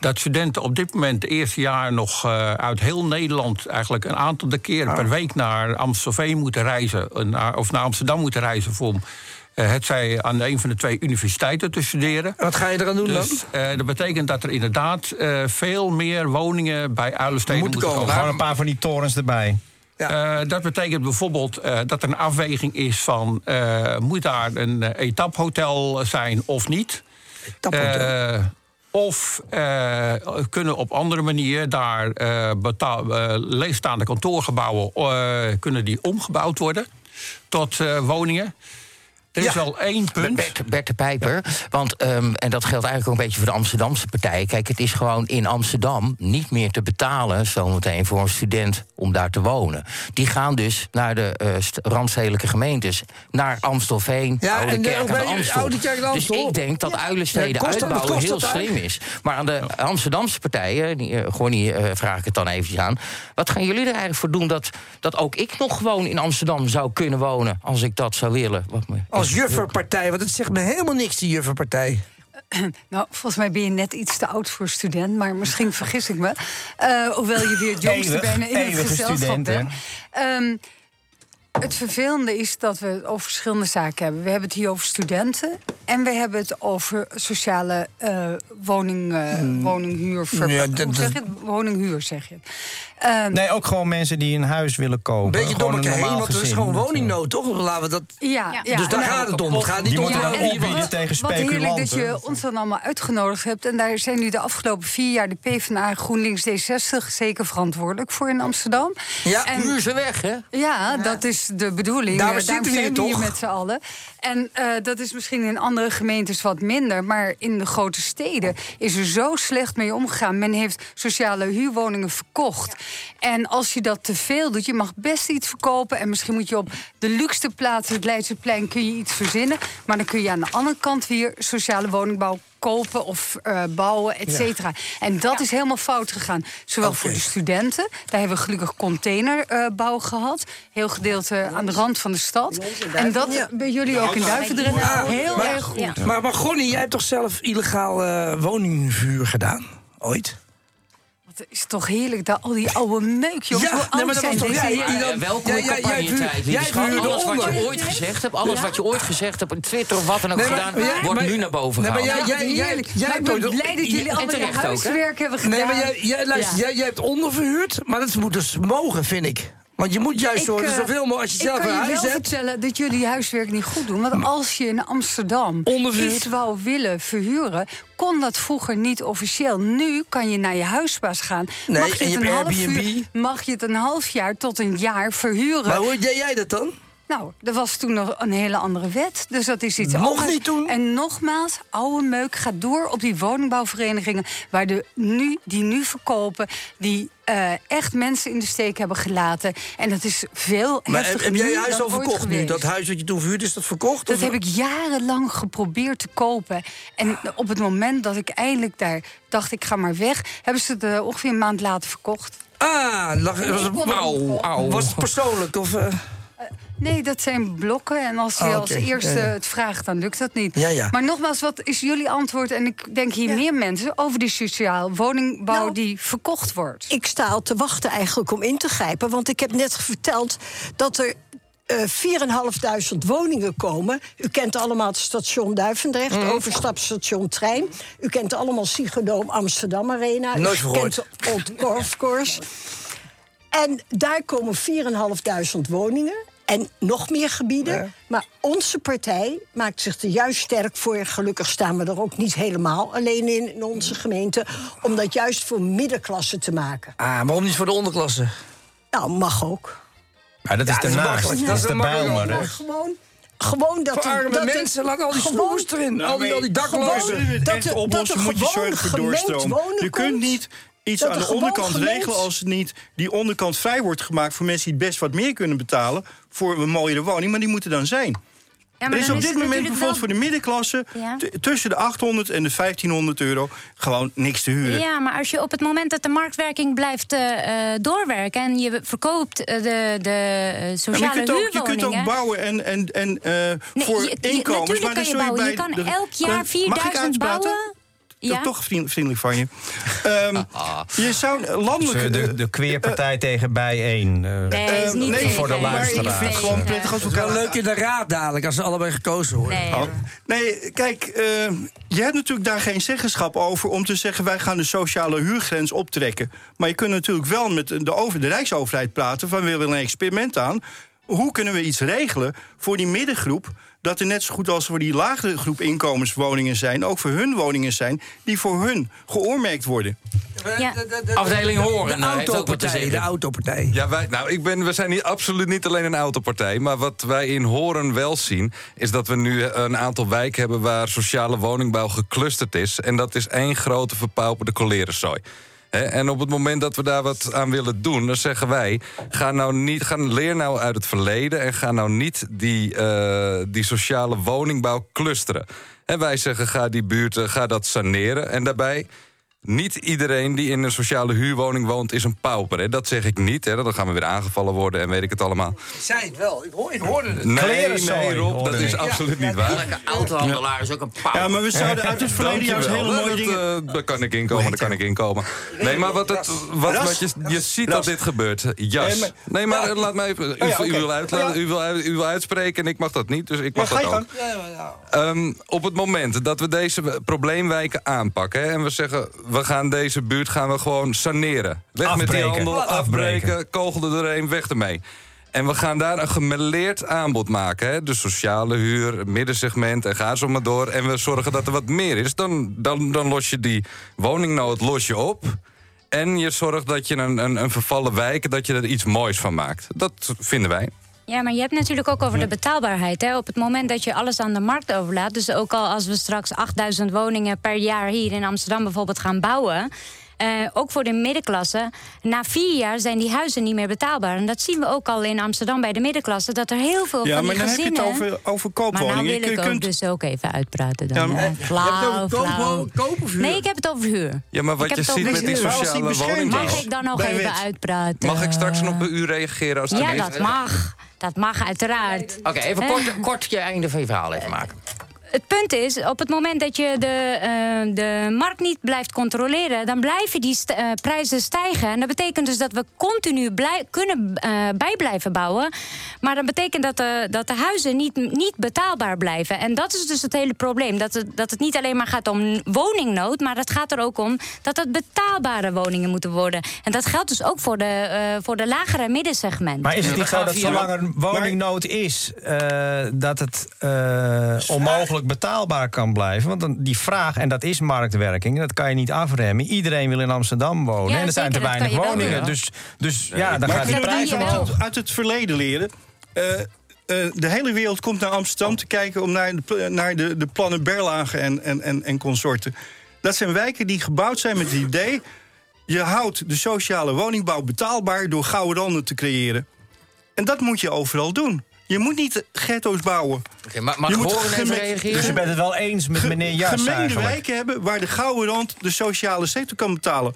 Dat studenten op dit moment het eerste jaar nog eh, uit heel Nederland... eigenlijk een aantal de keren per week naar Amstelveen moeten reizen... naar- of naar Amsterdam moeten reizen voor eh, het zij aan een van de twee universiteiten te studeren. En wat ga je eraan doen dan? Dus eh, dat betekent dat er inderdaad eh, veel meer woningen bij Uilensteden Moeten moeten komen. komen. Gewoon een paar van die torens erbij. Eh, dat betekent bijvoorbeeld eh, dat er een afweging is van... eh, moet daar een etaphotel zijn of niet? Etaphotel. Of kunnen op andere manier daar leegstaande kantoorgebouwen... kunnen die omgebouwd worden tot woningen? Er is wel één punt. Bert, Bert de Pijper. Want, ehm, en dat geldt eigenlijk ook een beetje voor de Amsterdamse partij. Kijk, het is gewoon in Amsterdam niet meer te betalen... zometeen voor een student om daar te wonen. Die gaan dus naar de st- randstedelijke gemeentes. Naar Amstelveen, Ja, Oude en de- Kerk de Amstel. Oude Kerk Dus ik denk dat. Uilensteden Ja, kost dat- uitbouwen heel slim is. Maar aan de Amsterdamse partijen, die, eh, vraag ik het dan eventjes aan... wat gaan jullie er eigenlijk voor doen dat, dat ook ik nog gewoon in Amsterdam zou kunnen wonen... als ik dat zou willen? Wat me- Als jufferpartij, want het zegt me helemaal niks, die jufferpartij. Nou, volgens mij ben je net iets te oud voor student, maar misschien vergis ik me. Eh, hoewel je weer het jongste bijna in het gezelschap student, bent. Ehm, het vervelende is dat we het over verschillende zaken hebben. We hebben het hier over studenten en we hebben het over sociale eh, woning, eh, woninghuur. Hmm. Ja, dat- zeg? Woninghuur, zeg je Ehm, Nee, ook gewoon mensen die een huis willen kopen. Een beetje door elkaar heen, normaal want er is gezin. gewoon woningnood, toch? Laten we dat... Ja, ja. Dus daar Nou, gaat het om. Het gaat niet die om moeten de wel en opbieden wat- tegen Wat heerlijk dat je ons dan allemaal uitgenodigd hebt. En daar zijn nu de afgelopen vier jaar de PvdA, GroenLinks, D60 zeker verantwoordelijk voor in Amsterdam. Ja, en, ze weg, hè? Ja, dat is de bedoeling. Daarom Eh, zitten we hier we hier toch? met z'n allen. En eh, dat is misschien in andere gemeentes wat minder. Maar in de grote steden is er zo slecht mee omgegaan. Men heeft sociale huurwoningen verkocht. En als je dat te veel doet, je mag best iets verkopen. En misschien moet je op de luxe plaatsen, het Leidseplein, kun je iets verzinnen. Maar dan kun je aan de andere kant weer sociale woningbouw kopen of eh, bouwen, et cetera. En dat is helemaal fout gegaan. Zowel voor de studenten, daar hebben we gelukkig containerbouw gehad. Heel gedeelte aan de rand van de stad. En dat Ja. bij jullie ook in Duivendrecht heel erg goed. Maar, maar Gonnie, jij hebt toch zelf illegaal eh, woningvuur gedaan? Ooit? Het is toch heerlijk, dat, al die oude meuk, jongens. Ja, nee, maar dat zijn was toch jij? Ja, Eh, welkom ja, in ja, jij campagnetijd. jij vuurde Alles wat je onder. ooit gezegd hebt, alles wat je ooit gezegd hebt... op Twitter of wat dan ook Nee, maar- gedaan, maar wordt maar- nu naar boven Nee, maar gehaald. jij- jij- jij- Heerlijk. jij Maar ik ben blij dat jullie allemaal je huiswerk hebben gedaan. Nee, maar jij, jij, luister, Ja. jij, jij hebt onderverhuurd, maar dat moet dus mogen, vind ik. Want je moet juist Ik, zo, eh, zoveel mogelijk als je zelf ik een kan je huis wel hebt. vertellen dat jullie je huiswerk niet goed doen. Want als je in Amsterdam iets wou willen verhuren... kon dat vroeger niet officieel. Nu kan je naar je huisbaas gaan. Nee, mag, je het hebt een half Airbnb. uur, mag je het een half jaar tot een jaar verhuren. Maar hoe deed jij dat dan? Nou, er was toen nog een hele andere wet. Dus dat is iets Nog anders. niet toen? En nogmaals, oude meuk gaat door op die woningbouwverenigingen... waar de nu, die nu verkopen, die eh, echt mensen in de steek hebben gelaten. En dat is veel Maar heb, heftiger heb jij je huis al verkocht nu? Dat huis wat je toen verhuurde, is dat verkocht? Dat of- heb ik jarenlang geprobeerd te kopen. En op het moment dat ik eindelijk daar dacht, ik ga maar weg... hebben ze het eh, ongeveer een maand later verkocht. Ah, lag, was, was het persoonlijk? Of, eh? Nee, dat zijn blokken. En als je Ah, als eerste Ja, ja. het vraagt, dan lukt dat niet. Ja, ja. Maar nogmaals, wat is jullie antwoord? En ik denk hier meer mensen over die sociaal woningbouw Nou, die verkocht wordt. Ik sta al te wachten eigenlijk om in te grijpen. Want ik heb net verteld dat er eh 4.500 woningen komen. U kent allemaal het station Duivendrecht, Mhm. overstapstation Trein. U kent allemaal Psychodoom Amsterdam Arena. Nooit U kent de Old Golfcourse. En daar komen 4.500 woningen. En nog meer gebieden. Ja. Maar onze partij maakt zich er juist sterk voor. Gelukkig staan we er ook niet helemaal alleen in, in onze gemeente. Om dat juist voor middenklasse te maken. Ah, waarom niet voor de onderklasse? Nou, mag ook. Maar dat is Ja, dat is daarnaast. makkelijk. Dat is de. Bijlmer, hè? Maar gewoon, gewoon dat... Voor er- arme dat mensen, laat al die snoers erin. Nou, al die, al die daklozen. het dat dat oplossen, er moet je gewoon zorgen voor doorstroom. Je kunt niet iets aan de onderkant regelen als niet die onderkant vrij wordt gemaakt voor mensen die best wat meer kunnen betalen voor een mooiere woning, maar die moeten dan zijn. Ja, er is op dit moment bijvoorbeeld voor de middenklasse Ja. tussen de 800 en de 1500 euro gewoon niks te huren. Ja, maar als je op het moment dat de marktwerking blijft eh, eh, doorwerken en je verkoopt eh, de, de eh, Ja, sociale je, kunt ook, je kunt huurwoningen. ook bouwen en, en, en Nee, voor je- je- inkomens. maar kan je bouwen. bij Je kan elk jaar Mag ik 4000 uitpraten? bouwen. Dat Ja. is toch vriend- vriendelijk van je. Ehm, je zou landelijk... De, de queerpartij tegen bijeen. eh, Nee, is niet nee, voor de maar ik luisteraars. vind het gewoon prettig als elkaar... leuk in de raad dadelijk, als ze allebei gekozen worden. Nee, Oh. Nee, kijk, eh, je hebt natuurlijk daar geen zeggenschap over om te zeggen wij gaan de sociale huurgrens optrekken. Maar je kunt natuurlijk wel met de, over, de Rijksoverheid praten van we willen een experiment aan. hoe kunnen we iets regelen voor die middengroep... dat er net zo goed als voor die lagere groep inkomenswoningen zijn... ook voor hun woningen zijn die voor hun geoormerkt worden. Ja. Afdeling Horen De eh, autopartij, de autopartij. Ja, wij, nou, ik ben, we zijn niet, absoluut niet alleen een autopartij. Maar wat wij in Horen wel zien... is dat we nu een aantal wijken hebben... waar sociale woningbouw geclusterd is. En dat is één grote verpauperde kolerenzooi. En op het moment dat we daar wat aan willen doen... dan zeggen wij, ga nou niet, ga, leer nou uit het verleden... en ga nou niet die, eh, die sociale woningbouw clusteren. En wij zeggen, ga die buurten, ga dat saneren. En daarbij... Niet iedereen die in een sociale huurwoning woont is een pauper. Hè? Dat zeg ik niet. Hè? Dan gaan we weer aangevallen worden en weet ik het allemaal. Ik zei het wel, ik, hoor, ik hoorde het. Nee, Rob, dat is absoluut niet Ja, waar. Elke autohandelaar is ook een pauw. Ja, maar we zouden uit het verleden juist hele mooie Dat, dingen... eh, Daar kan ik inkomen, daar kan ik inkomen. Nee, maar wat, het, wat, wat je, je ziet dat dit gebeurt. Jas. Nee, maar- laat mij even... U, Oh u wil u, wil, u wil uitspreken en ik mag dat niet, dus ik mag dat ook. gang. Ehm, op het moment dat we deze probleemwijken aanpakken... Hè, en we zeggen, we gaan deze buurt gaan we gewoon saneren. Weg met die handel, Afbreken. kogel er doorheen, weg ermee. En we gaan daar een gemêleerd aanbod maken. Hè? De sociale huur, middensegment en ga zo maar door. En we zorgen dat er wat meer is. Dan, dan, dan los je die woningnood los je op. En je zorgt dat je een, een, een vervallen wijk... dat je er iets moois van maakt. Dat vinden wij. Ja, maar je hebt natuurlijk ook over de betaalbaarheid. Hè? Op het moment dat je alles aan de markt overlaat... dus ook al als we straks 8000 woningen per jaar hier in Amsterdam bijvoorbeeld gaan bouwen... eh, ook voor de middenklasse. Na vier jaar zijn die huizen niet meer betaalbaar. En dat zien we ook al in Amsterdam bij de middenklasse. Dat er heel veel Ja, van maar die dan heb je gezinnen... het over, over Maar koopwoningen. nou wil Je ik ook kunt- dus ook even uitpraten dan. Ja, maar- Flauw, het over koop- flauw. koop of huur? Nee, ik heb het over huur. Ja, maar wat je het ziet met die huur. Maar als die sociale woningbouw... Mag ik dan nog even uitpraten? Mag ik straks nog bij u reageren als het Ja, dat mag. Dat mag uiteraard. Oké, even Eh. kort, kort je einde van je verhaal even maken. Het punt is, op het moment dat je de, eh, de markt niet blijft controleren... dan blijven die st- eh, prijzen stijgen. En dat betekent dus dat we continu blij- kunnen eh, bij blijven bouwen. Maar dat betekent dat de, dat de huizen niet, niet betaalbaar blijven. En dat is dus het hele probleem. Dat het, dat het niet alleen maar gaat om woningnood... maar het gaat er ook om dat het betaalbare woningen moeten worden. En dat geldt dus ook voor de, eh, voor de lagere middensegment. Maar is het niet zo dat zolang er woningnood is, eh, dat het eh, onmogelijk betaalbaar kan blijven? Want dan, die vraag, en dat is marktwerking, dat kan je niet afremmen. Iedereen wil in Amsterdam wonen Ja, en er zijn te weinig woningen. Dus, dus ja, dan Maar gaat die prijs omhoog. uit, het verleden leren? Eh, eh, de hele wereld komt naar Amsterdam te kijken... om naar de, pl- naar de, de plannen Berlage en, en, en, en consorten. Dat zijn wijken die gebouwd zijn met het idee... je houdt de sociale woningbouw betaalbaar... door gouden randen te creëren. En dat moet je overal doen. Je moet niet ghetto's bouwen. Oké, ma- mag Je moet reageren? Dus je bent het wel eens met meneer Jas Gemeende eigenlijk? wijken hebben waar de gouden rand de sociale sector kan betalen.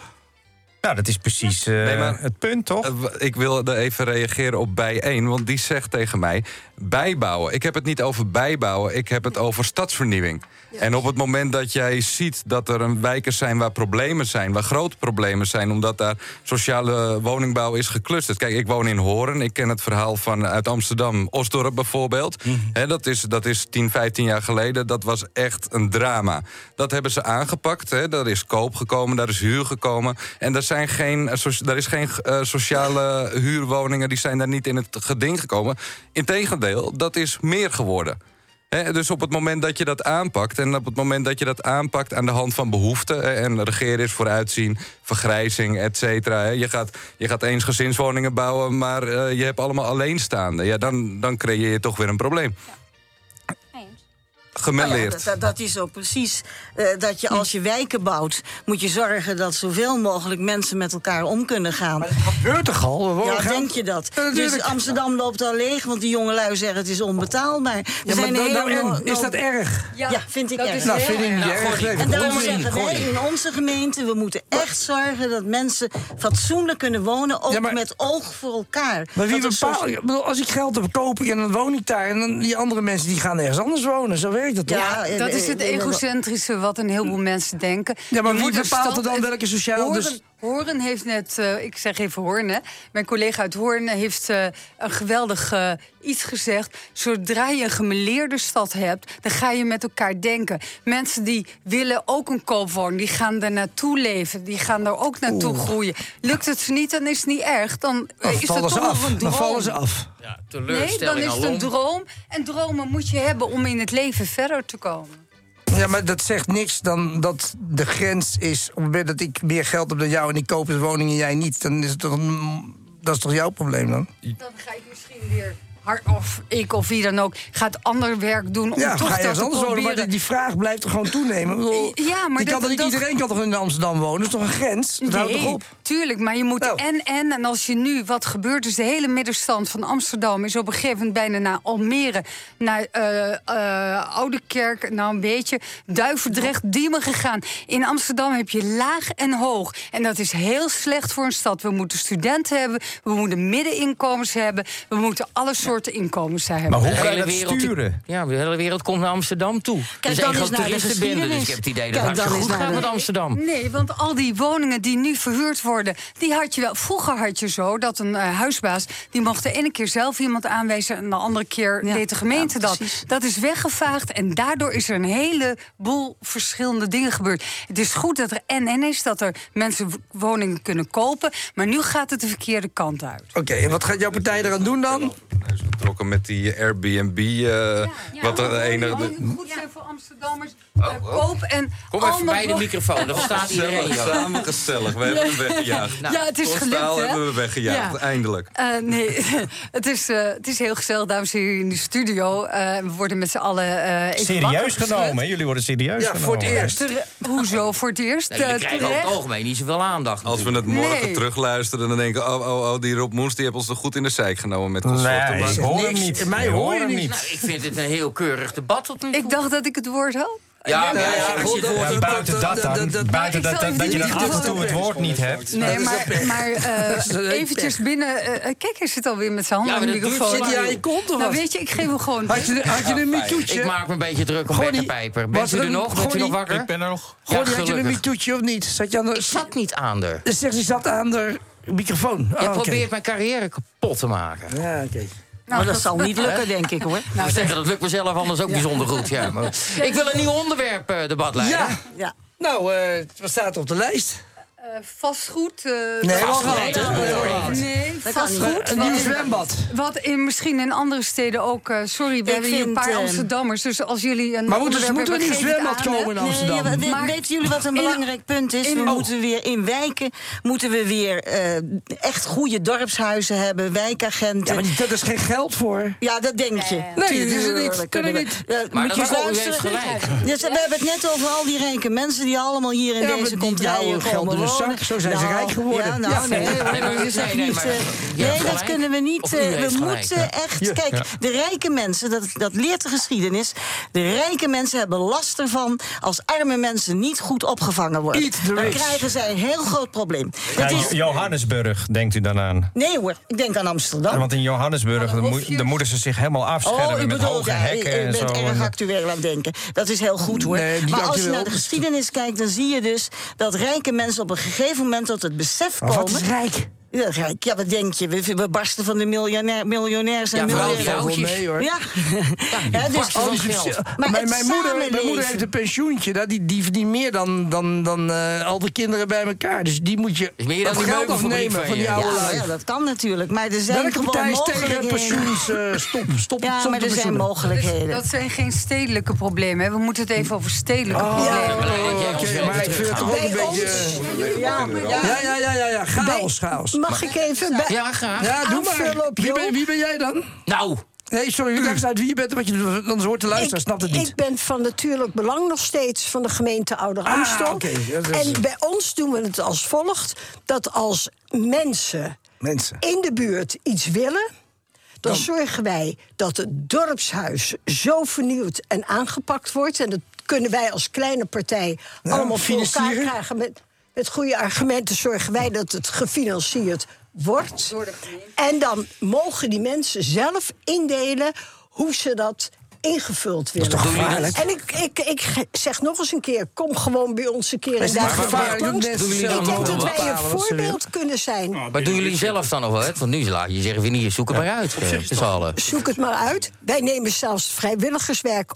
Nou, dat is precies eh, Nee, maar- het punt, toch? Eh, Ik wil er even reageren op bij 1, want die zegt tegen mij... bijbouwen. Ik heb het niet over bijbouwen, ik heb het over stadsvernieuwing. En op het moment dat jij ziet dat er een wijken zijn waar problemen zijn... waar grote problemen zijn, omdat daar sociale woningbouw is geclusterd. Kijk, ik woon in Horen, ik ken het verhaal van uit Amsterdam... Osdorp bijvoorbeeld. Hè, dat, is, dat is 10, 15 jaar geleden, dat was echt een drama. Dat hebben ze aangepakt, hè. daar is koop gekomen, daar is huur gekomen... en daar, zijn geen, eh, so- daar is geen eh, sociale huurwoningen, die zijn daar niet in het geding gekomen. Integendeel, dat is meer geworden. Dus op het moment dat je dat aanpakt... en op het moment dat je dat aanpakt aan de hand van behoeften... en regeren is vooruitzien, vergrijzing, et cetera... je gaat, je gaat eens gezinswoningen bouwen, maar eh, je hebt allemaal alleenstaanden... Ja, dan, dan creëer je toch weer een probleem. Gemêleerd. dat, dat- dat is zo precies. eh, dat je als je wijken bouwt, moet je zorgen dat zoveel mogelijk mensen met elkaar om kunnen gaan. Gebeurt toch al? We wonen Ja, gaan- denk je dat? Ja. Dus Amsterdam loopt al leeg, want die jongelui zeggen het is onbetaalbaar. Ja, maar dan- dan- en, is dat erg? Ja, vind ik dat erg. is Nou, heel vind ik niet erg. Nee, En daarom zeggen wij in onze gemeente... we moeten echt zorgen dat mensen fatsoenlijk kunnen wonen... ook Ja, maar- met oog voor elkaar. Maar wie Dat bepaalt... zo- ik bedoel, Als ik geld heb, koop ik en dan woon ik daar. En dan die andere mensen die gaan ergens anders wonen. Zo werkt het toch? Ja, Dat is het egocentrische wat een heleboel mensen denken. Ja, maar wie bepaalt er dan welke sociaal- Horen, dus- Horen heeft net, eh, ik zeg even Hoorn, hè. Mijn collega uit Hoorn heeft eh, een geweldig eh, iets gezegd. Zodra je een gemeleerde stad hebt, dan ga je met elkaar denken. Mensen die willen ook een koopwoning, die gaan daar naartoe leven. Die gaan daar ook naartoe groeien. Lukt het ze niet, dan is het niet erg. Dan, Dan is dat ze toch nog af. een Dan vallen ze af. Nee, teleurstelling dan is het een droom. En dromen moet je hebben om in het leven verder te komen. Ja, maar dat zegt niks dan dat de grens is... op het moment dat ik meer geld heb dan jou... en ik koop een woning en jij niet, dan is het toch... een- dat is toch jouw probleem dan? Dan ga ik misschien weer of ik of wie dan ook gaat ander werk doen om Ja, toch ga je te anders proberen. die, die vraag blijft er gewoon toenemen. Bedoel, Ja, maar dat- niet, dat- iedereen kan toch in Amsterdam wonen? Dat is toch een grens? Dat houdt toch op? tuurlijk, maar je moet en en. En als je nu, wat gebeurt, dus de hele middenstand van Amsterdam... is op een gegeven moment bijna naar Almere, naar eh eh, Oudekerk... nou een beetje, Duivendrecht, Diemen gegaan. In Amsterdam heb je laag en hoog. En dat is heel slecht voor een stad. We moeten studenten hebben, we moeten middeninkomens hebben... we moeten alle soorten inkomens hebben. de hele wereld, Ja, de hele wereld komt naar Amsterdam toe. Kijk, er dan zijn is naar de dus ik heb het idee dat Kijk, het goed gaat met Amsterdam. Nee, want al die woningen die nu verhuurd worden, die had je wel. Vroeger had je zo dat een eh, huisbaas, die mocht de ene keer zelf iemand aanwijzen en de andere keer deed de gemeente dat. Dat is weggevaagd en daardoor is er een heleboel verschillende dingen gebeurd. Het is goed dat er en is, dat er mensen woningen kunnen kopen, maar nu gaat het de verkeerde kant uit. Oké, en wat gaat jouw partij eraan doen dan? Betrokken met die Airbnb. eh, wat er de enige. Goed zijn voor Amsterdammers. Eh, koop en Kom even bij de microfoon, daar staat iedereen. Gezellig, samen gezellig. We hebben hem weggejaagd. Ja, het is gelukt, hè? hebben we weggejaagd, Ja. eindelijk. Eh, nee, het is, eh, het is heel gezellig, dames en heren, in de studio. Eh, we worden met z'n allen eh Serieus genomen, hè? Jullie worden serieus genomen. Tere- Hoezo voor het eerst? Nee, jullie krijgen over het algemeen niet zoveel aandacht. Als we het morgen Nee. terugluisteren, dan denken we... oh, oh, oh, die Rob Moens die heeft ons toch goed in de zeik genomen met consorten. Nee, ik hoor hem niet. Mij hoor je niet. Nou, ik vind het een heel keurig debat tot nu toe. Ik dacht dat ik het woord had. Ja, maar Ja, je- je buiten dat dan, buiten dat, dat je dan af en toe het woord niet hebt. Nee, maar, maar eh, eventjes binnen... eh, kijk, hij zit alweer met zijn handen Ja, aan de microfoon. Zit hij aan je kont of Nou, weet je, ik geef hem gewoon... Had je, had je een mitoetje? Ik maak me een beetje druk Becker die- Pijper. Bent u er nog? Bent u nog wakker? Ik ben er nog. Had je een mitoetje of niet? Zat je aan de... Ik zat niet aan de. Dus zegt, die zat aan de microfoon. Je Ah, probeert mijn carrière kapot te maken. Ja, oké. Maar dat zal niet lukken, denk ik hoor. Nou, zeggen, dat lukt mezelf anders ook bijzonder goed. Ja, maar ik wil een nieuw onderwerp eh, debat leiden. Ja. Ja. Nou, eh, wat staat er op de lijst? Eh, vastgoed. eh, Nee, vastgoed. Nee, vastgoed. Een nieuw zwembad. Wat in, misschien in andere steden ook. eh, sorry, we hebben hier een paar Amsterdammers. Dus als jullie een. Maar moet er, onderwerp moet er een nieuw zwembad aan, komen in Nee, Amsterdam? ja, we- Maar- weten jullie wat een in- belangrijk punt is? in- we oh. moeten weer in wijken moeten we weer eh, echt goede dorpshuizen hebben, wijkagenten. Ja, maar dat is geen geld voor. Ja, dat denk je. Nee, dat is het niet. Kunnen we- niet. Maar moet dat je luisteren. Dus we hebben het net over al die rijke mensen die allemaal hier in deze contraien komen wonen. Zak, zo zijn ze Nou, rijk geworden. Ja, nou, Ja. nee, Nee, maar- dat is echt nee, niet, maar- eh, dat kunnen we niet. Eh, we gelijk, moeten ja. echt. Kijk, de rijke mensen, dat, dat leert de geschiedenis. De rijke mensen hebben last ervan als arme mensen niet goed opgevangen worden. Eat the Dan krijgen zij een heel groot probleem. Ja, is, Johannesburg, denkt u dan aan? nee hoor, ik denk aan Amsterdam. Want in Johannesburg dan dan moeten ze zich helemaal afschermen Oh, u met hoge ja, hekken u en zo. bent erg actueel aan het denken. Dat is heel goed hoor. Nee, maar als je naar de geschiedenis kijkt, dan zie je dus dat rijke mensen op een gegeven moment tot het besef Maar komen. wat is rijk? Ja. Ja, wat denk je? We, we barsten van de miljonair, miljonairs en Ja, miljonairs. oudjes. mee, hoor. Ja. Ja, dus, Oh, geld. Maar mijn, moeder, mijn moeder heeft een pensioentje. Dat, die, die verdient meer dan, dan, dan eh, al die kinderen bij elkaar. Dus die moet je meer dan dat die geld afnemen van van die oude ja, lui. ja, dat kan natuurlijk. Maar er zijn Welke gewoon partij is tegen mogelijkheden. pensioens? eh, stop, stop, Ja, stop maar de er zijn mogelijkheden. Dat zijn geen stedelijke problemen. Hè. We moeten het even over stedelijke Oh, problemen oké, maar ik vind het toch ook een beetje... Ja, ja. Ja, ja, ja, ja, ja. chaos, chaos. Mag ik even bij, Ja, graag. Ja, doe maar. op Wie ben, wie ben jij dan? Nou, Nee, sorry, eens uit wie je bent en wat je. Anders hoort de luisteraar, snapt het niet. Ik ben van natuurlijk belang nog steeds van de gemeente Ouder Ah, Amstel. ja, is- En bij ons doen we het als volgt: dat als mensen Mensen. in de buurt iets willen. Dan zorgen wij dat het dorpshuis zo vernieuwd en aangepakt wordt. En dat kunnen wij als kleine partij allemaal voor elkaar financieren. krijgen. Met, met goede argumenten zorgen wij dat het gefinancierd wordt. En dan mogen die mensen zelf indelen hoe ze dat ingevuld willen. toch gevaarlijk? En ik, ik, ik zeg nog eens een keer, kom gewoon bij ons een keer Is in het daar gevaarlijk dat Ik denk dat wij een voorbeeld kunnen zijn. maar doen jullie zelf dan nog wat? Want nu laat je zeggen, hier, zoek het maar uit. eh. Zoek het maar uit. Wij nemen zelfs vrijwilligerswerk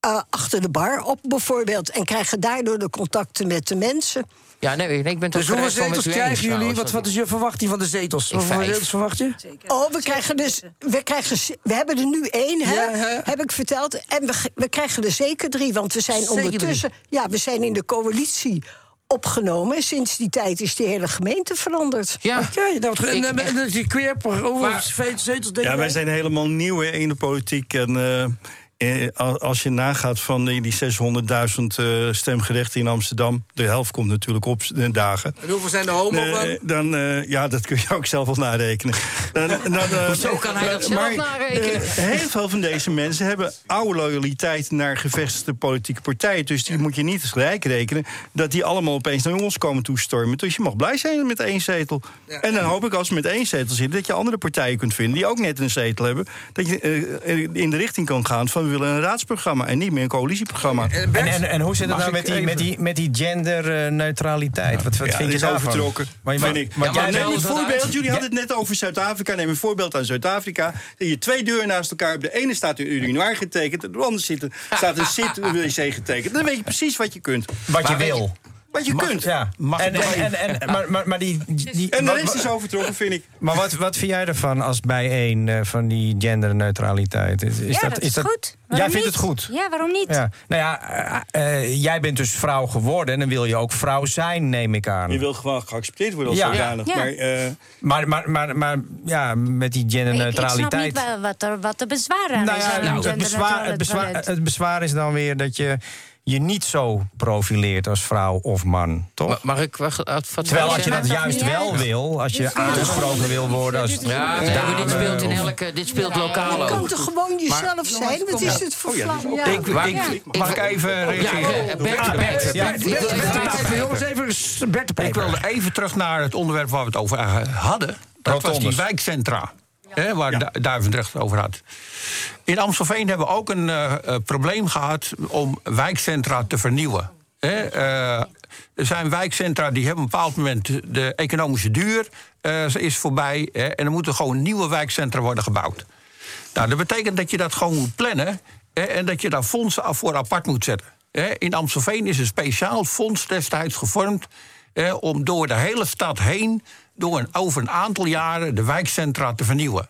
eh, achter de bar op bijvoorbeeld. En krijgen daardoor de contacten met de mensen. Ja, nee, ik ben het Dus hoeveel zetels krijgen jullie? Wat, wat is je verwachting van de zetels? Hoeveel zetels verwacht je? Oh, we krijgen dus. We, krijgen, we hebben er nu één, hè? Ja, hè? heb ik verteld. En we, we krijgen er zeker drie. Want we zijn Zeker drie. ondertussen. Ja, we zijn in de coalitie opgenomen. Sinds die tijd is die hele gemeente veranderd. Ja, en, en, dus die queer, hoeveel zetels denk Ja, wij zijn helemaal nieuw hè, in de politiek. En eh, eh, al- als je nagaat van die die 600.000 eh, stemgerechten in Amsterdam... de helft komt natuurlijk op de dagen. En hoeveel zijn de homo Eh, dan, eh, ja, dat kun je ook zelf wel narekenen. Dan, dan, eh, Hoezo kan hij dat zelf narekenen? eh, heel veel van deze mensen hebben oude loyaliteit naar gevestigde politieke partijen. Dus die moet je niet gelijk rekenen dat die allemaal opeens naar ons komen toestormen. Dus je mag blij zijn met één zetel. En dan hoop ik als we met één zetel zitten, dat je andere partijen kunt vinden die ook net een zetel hebben. Dat je eh, in de richting kan gaan van willen een raadsprogramma en niet meer een coalitieprogramma. En, en, en hoe zit het nou met die, met die, met die genderneutraliteit? Wat, wat Ja, vind je is daarvan? overtrokken. Maar je vind ik. maar Ja, jij maar neem een voorbeeld. uit. Jullie Ja. hadden het net over Zuid-Afrika. Neem een voorbeeld aan Zuid-Afrika. Je twee deuren naast elkaar hebt. De ene staat een urinoir getekend. De andere zit, staat een zit-wc getekend. Dan weet je precies wat je kunt. Wat je wil. Wat je Mag- kunt. Ja. Mag en, en, en, en- maar, maar, maar die, die, En de wat- rest is overtrokken, vind ik. Maar wat, wat vind jij ervan als bijeen eh, van die genderneutraliteit? Is, is ja, dat, is goed. Jij vindt niet? het goed? Ja, waarom niet? Ja. Nou ja, eh, eh, jij bent dus vrouw geworden en dan wil je ook vrouw zijn, neem ik aan. Je wil gewoon geaccepteerd worden als Ja. zodanig. Ja. Maar, eh, Maar, maar, maar, maar ja, met die Ik, ik snap genderneutraliteit. niet wa- wat, er, wat de bezwaren aan Nou is. nou, het, bezwaar, het, bezwaar, genderneutraliteit. het bezwaar is dan weer dat je je niet zo profileert als vrouw of man, toch? Ma- Mag ik wat, wat Terwijl als je dat juist wel wil, als je aangesproken wil worden als Ja, maar dit speelt in elke, dit speelt lokaal Je kan ook. toch gewoon jezelf zijn? Wat is het voor flauw? Ja. Ik, Maar- ik, ik- mag ik even reageren? Bert, even- Even, jongens, even Bert Ik wilde even terug naar het onderwerp waar we het over hadden. Dat was die wijkcentra. Hè, waar Du- Duivendrecht over had. In Amstelveen hebben we ook een eh, eh, probleem gehad om wijkcentra te vernieuwen. Hè, eh, er zijn wijkcentra die hebben op een bepaald moment de economische duur is voorbij. Hè, en er moeten gewoon nieuwe wijkcentra worden gebouwd. Nou, dat betekent dat je dat gewoon moet plannen hè, en dat je daar fondsen voor apart moet zetten. Hè. In Amstelveen is een speciaal fonds destijds gevormd om door de hele stad heen, door een, over een aantal jaren, de wijkcentra te vernieuwen.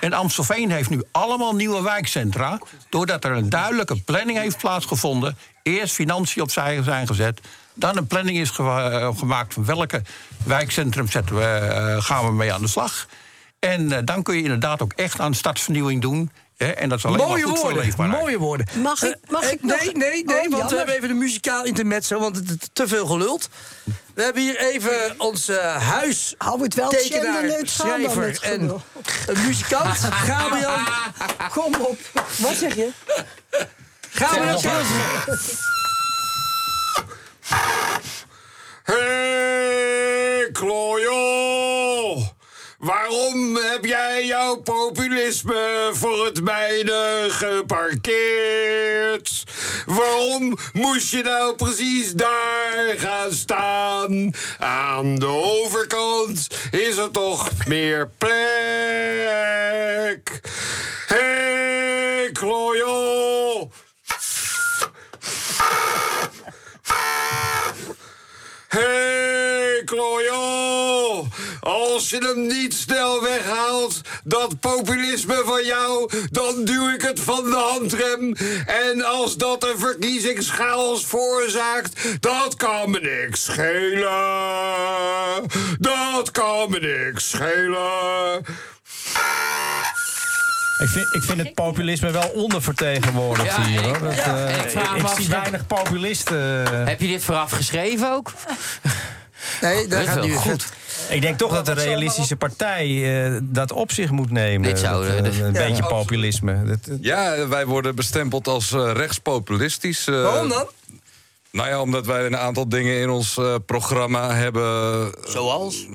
En Amstelveen heeft nu allemaal nieuwe wijkcentra, doordat er een duidelijke planning heeft plaatsgevonden. Eerst financiën opzij zijn gezet, dan een planning is ge- eh, gemaakt van welke wijkcentrum zetten we, eh, gaan we mee aan de slag. En eh, dan kun je inderdaad ook echt aan stadsvernieuwing doen. Hè, en dat is alleen Mooie maar goed de woorden, mooie woorden. Mag ik- mag ik nog- Nee, nee, nee, Oh, want we hebben even een muzikaal intermezzo, want het is te veel geluld. We hebben hier even onze huis. Hou het wel schrijver met en een muzikant, Gabriel. Kom op. Wat zeg je? Gabriel, Hé, Klojo! Waarom heb jij jouw populisme voor het mijne geparkeerd? Waarom moest je nou precies daar gaan staan? Aan de overkant is er toch meer plek? Hé, Klojo! Hé, hey, Klojo! Als je hem niet snel weghaalt, dat populisme van jou, dan duw ik het van de handrem. En als dat een verkiezingschaos veroorzaakt, dat kan me niks schelen. Dat kan me niks schelen. Ik vind, ik vind het populisme wel ondervertegenwoordigd Ja, hier. Hoor. Dat, ja, eh, ik ik zie weinig populisten. Heb je dit vooraf geschreven ook? Nee, daar Dat gaat nu goed. Ik denk toch dat de realistische partij eh, dat op zich moet nemen. Dit zou, Dat, eh, de- een Ja. beetje populisme. Eh, Ja, wij worden bestempeld als eh, rechtspopulistisch. Waarom dan? Nou ja, omdat wij een aantal dingen in ons eh, programma hebben. Zoals?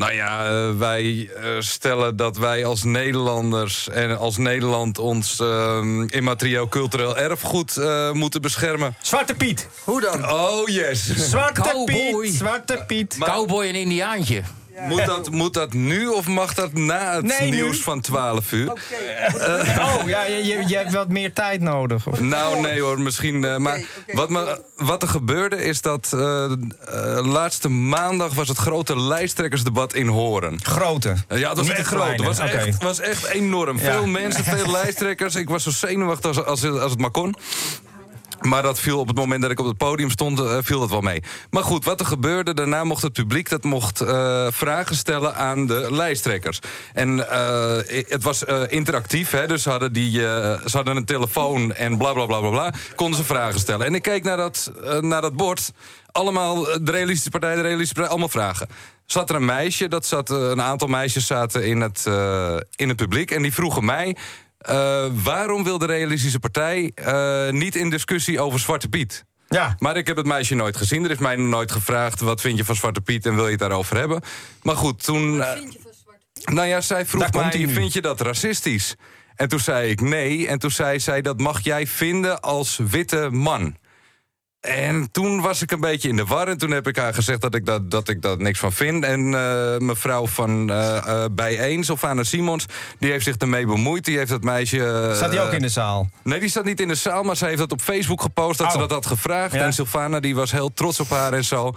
Nou ja, eh, wij eh, stellen dat wij als Nederlanders en als Nederland ons eh, immaterieel cultureel erfgoed eh, moeten beschermen. Zwarte Piet! Hoe dan? Oh yes. Zwarte Cowboy. Piet! Zwarte Piet! Cowboy en Indiaantje. Moet dat, moet dat nu of mag dat na het Nee, nu. nieuws van 12 uur? Oh, ja, je, je, hebt wat meer tijd nodig. Nou, nee hoor, misschien. eh, maar wat, wat er gebeurde is dat eh, eh, laatste maandag was het grote lijsttrekkersdebat in Horen. Grote. Eh, ja, het was Niet echt groot. Het was, echt, was echt enorm. Veel mensen, veel lijsttrekkers. Ik was zo zenuwachtig als, als, als het maar kon. Maar dat viel op het moment dat ik op het podium stond, eh, viel dat wel mee. Maar goed, wat er gebeurde, daarna mocht het publiek... dat mocht eh, vragen stellen aan de lijsttrekkers. En eh, het was interactief, hè, dus hadden, die, ze hadden een telefoon en bla bla bla bla bla... konden ze vragen stellen. En ik keek naar dat, naar dat bord, allemaal de Realistische Partij, de Realistische Partij, allemaal vragen. Zat er een meisje, dat zat, een aantal meisjes zaten in het, in het publiek... en die vroegen mij... Eh, waarom wil de Realistische Partij eh, niet in discussie over Zwarte Piet? Ja. Maar ik heb het meisje nooit gezien. Er is mij nog nooit gevraagd... wat vind je van Zwarte Piet en wil je het daarover hebben? Maar goed, toen... eh, nou ja, zij vroeg Daar mij, vind je dat racistisch? En toen zei ik nee. En toen zei zij, dat mag jij vinden als witte man. En toen was ik een beetje in de war. En toen heb ik haar gezegd dat ik dat, dat, ik dat niks van vind. En eh, mevrouw van eh eh, Bijeen, Sylvana Simons... die heeft zich ermee bemoeid. Die heeft dat meisje... eh, Staat hij ook in de zaal? Nee, die zat niet in de zaal, maar ze heeft dat op Facebook gepost... dat ze Oh. dat had gevraagd. Ja. En Sylvana die was heel trots op haar en zo.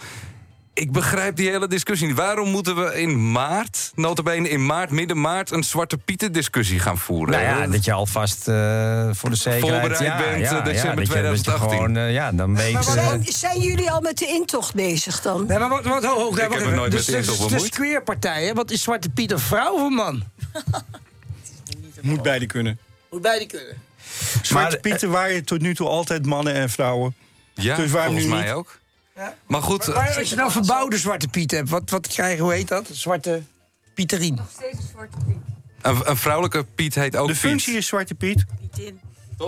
Ik begrijp die hele discussie niet. Waarom moeten we in maart, notabene in maart, midden maart... een Zwarte Pieten discussie gaan voeren? Nou ja, dat je alvast eh, voor de zekerheid... Voorbereid ja, bent, ja, eh, december ja, je 2018. gewoon, eh, ja, dan weet Maar je... zijn, zijn jullie al met de intocht bezig dan? Nee, maar wat, wat, ho, ho, Ik heb nooit dus, met de intocht dus, bemoeid. Dus? Wat is Zwarte Piet, een vrouw of een man? Moet beide kunnen. Moet beide kunnen. Zwarte Pieten waren tot nu toe altijd mannen en vrouwen. Ja, Dus waarom volgens nu mij niet? ook. Maar goed, eh, Maar als je nou verbouwde Zwarte Piet hebt, wat, wat krijg je, hoe heet dat? Zwarte Pieterien. een, een vrouwelijke Piet heet ook De Piet. functie is Zwarte Piet. Maar eh,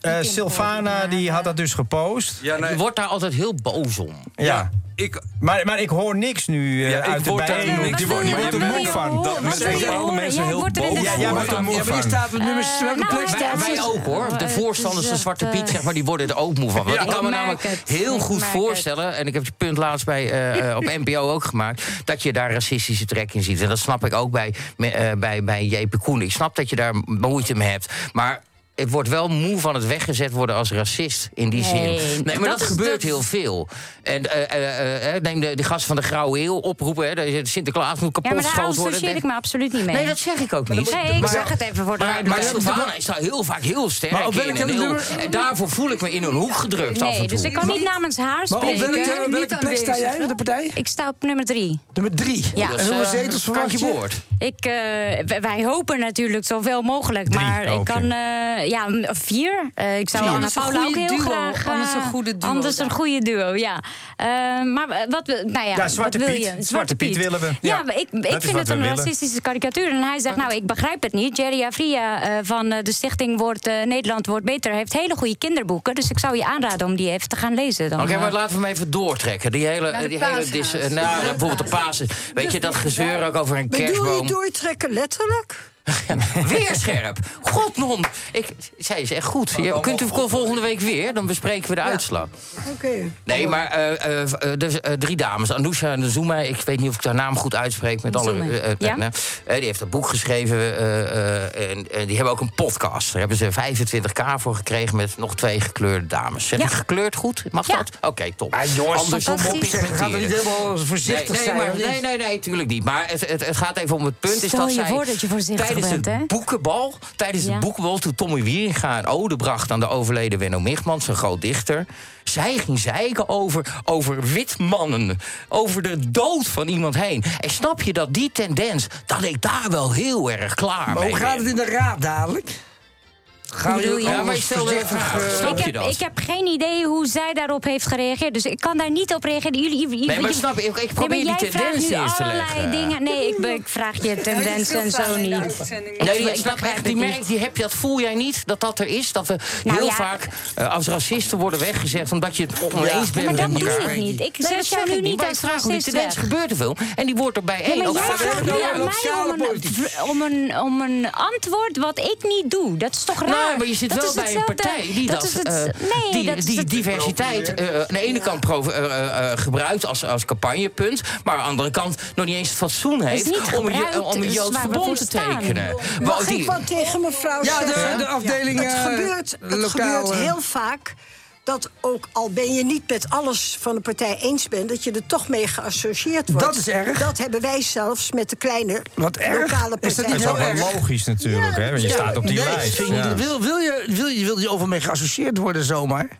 eh, in Sylvana die maar, had dat dus gepost. Ja, nee, Je wordt daar altijd heel boos om. Ja. ik, Maar, maar ik hoor niks nu eh, Ja, ik uit de word daar bijeen. niks Die wordt Maar er moe je van. Dat Wat mensen wil je bepaalde horen? mensen heel boos Ja, jij wordt er moe Ja, maar je van. staat op nummer Eh, welke nou, plek Wij, het ook hoor. De eh, voorstanders het van Zwarte Piet, eh, zeg maar, die worden er ook moe van. Want ik kan me ik namelijk het. heel Ik goed voorstellen, en ik heb je punt laatst bij, eh, eh, op NPO ook gemaakt, dat je daar racistische trek in ziet. En dat snap ik ook bij, eh, bij, bij Koen. Ik snap dat je daar moeite mee hebt. Maar het wordt wel moe van het weggezet worden als racist in die Nee, zin. Nee, maar dat, gebeurt de- heel veel. En eh, eh, eh, neem de, de gast van de Grauwe Eeuw oproepen. Hè, dat Sinterklaas moet Ja, kapot maar daar geschoten worden. associeer ik me absoluut niet mee. Nee, dat zeg ik ook niet. Nee, ik Maar- zeg het even voor de Maar, maar. Sylvana is daar heel vaak heel sterk Maar op in. welke En, heel- en daarvoor voel ik me in een hoek gedrukt af en Nee, toe. dus ik kan niet namens haar Maar op spreken. welke, welke plek sta jij in de partij? Ik sta op nummer drie. Nummer drie. Ja. En hoeveel zetels verwacht je? woord. Ik, eh, wij hopen natuurlijk zoveel mogelijk. Drie maar ik je. kan, eh, ja, vier. Eh, ik zou Vier. Anna Paula ook heel duo. graag... eh, Anders een goede duo Anders een goede duo, ja. Eh, maar wat, wil- nou ja, Ja, Zwarte wat wil Piet. je? Zwarte Piet willen we. Ja, Ja, maar ik, ik vind het een willen. racistische karikatuur. En hij zegt, nou, ik begrijp het niet. Jerry Avria eh, van eh, de stichting wordt, eh, Nederland Wordt Beter... heeft hele goede kinderboeken. Dus ik zou je aanraden om die even te gaan lezen. Dan, Oké, eh. maar laten we hem even doortrekken. Die hele, die hele dis, eh, nou, bijvoorbeeld de Pasen. Weet je, dat gezeur ook over een Bedoel je kerstboom. doortrekken letterlijk? Weer scherp. God, non. Ik, zij is echt goed. Je, kunt u volgende week weer? Dan bespreken we de uitslag. Oké. Nee, maar eh, eh, eh, dus, drie dames. Anousha en Zuma, ik weet niet of ik haar naam goed uitspreek. Met alle, Ja? die heeft een boek geschreven. eh, eh, en, en die hebben ook een podcast. Daar hebben ze 25k voor gekregen met nog twee gekleurde dames. Zeg Ja. ik gekleurd goed? Mag Ja. dat? Oké, top. Ah, jongens, op Gaat er niet helemaal voorzichtig nee, nee, zijn? maar, nee, nee, nee, tuurlijk niet. Maar het, het, het gaat even om het punt. is Stel dat je zij voor dat je voorzichtig tijdens bent, het hè? boekenbal, tijdens Ja. het boekenbal, toen Tommy Wieringa een ode bracht aan de overleden Wenno Michmans, een groot dichter. Zij ging zeiken over, over witmannen, over de dood van iemand heen. En snap je dat die tendens, dat ik daar wel heel erg klaar Maar mee hoe gaat ben? het in de raad dadelijk? Je? Ja, maar ik heb, dat? ik heb geen idee hoe zij daarop heeft gereageerd. Dus ik kan daar niet op reageren. Jullie, jullie, Nee, maar je- snap ik, ik Nee, maar probeer die jij vraagt tendens nu eerst te allerlei leggen. dingen. Nee, ik, ik vraag je tendensen en zo niet. Nee, ik snap echt, die merk, die heb je, dat voel jij niet, dat dat er is? Dat we Nou heel ja. vaak eh, als racisten worden weggezet... omdat je het oneens bent Maar met dat bedoel elkaar. ik niet. Ik Nee, zet dat jou zeg nu ik niet maar als ik vraag hoe die racist tendens gebeurt er veel. En die wordt er bij één. maar ook vaak- vraagt nu mij een, een, een, om een antwoord wat ik niet doe. Dat is toch raar? Nou, maar je zit wel bij een partij die dat, het- eh, nee, die, dat die diversiteit eh, aan de ene kant eh, gebruikt als, als campagnepunt, maar aan de andere kant nog niet eens het fatsoen heeft om een, gebruikt, om een Joods verbond te tekenen. Mag ik die- wat tegen mevrouw Ja, de- de afdeling, Het eh, gebeurt, het lokaal, gebeurt heel vaak dat ook al ben je niet met alles van de partij eens bent... dat je er toch mee geassocieerd wordt. Dat is erg. Dat hebben wij zelfs met de kleine Wat erg? lokale Is dat partijen. niet Dat is ook heel wel erg? logisch natuurlijk, hè? Want je Ja, staat op die Nee, lijst. vind je Ja. niet. wil, wil, je, wil, je, wil je over mee geassocieerd worden zomaar?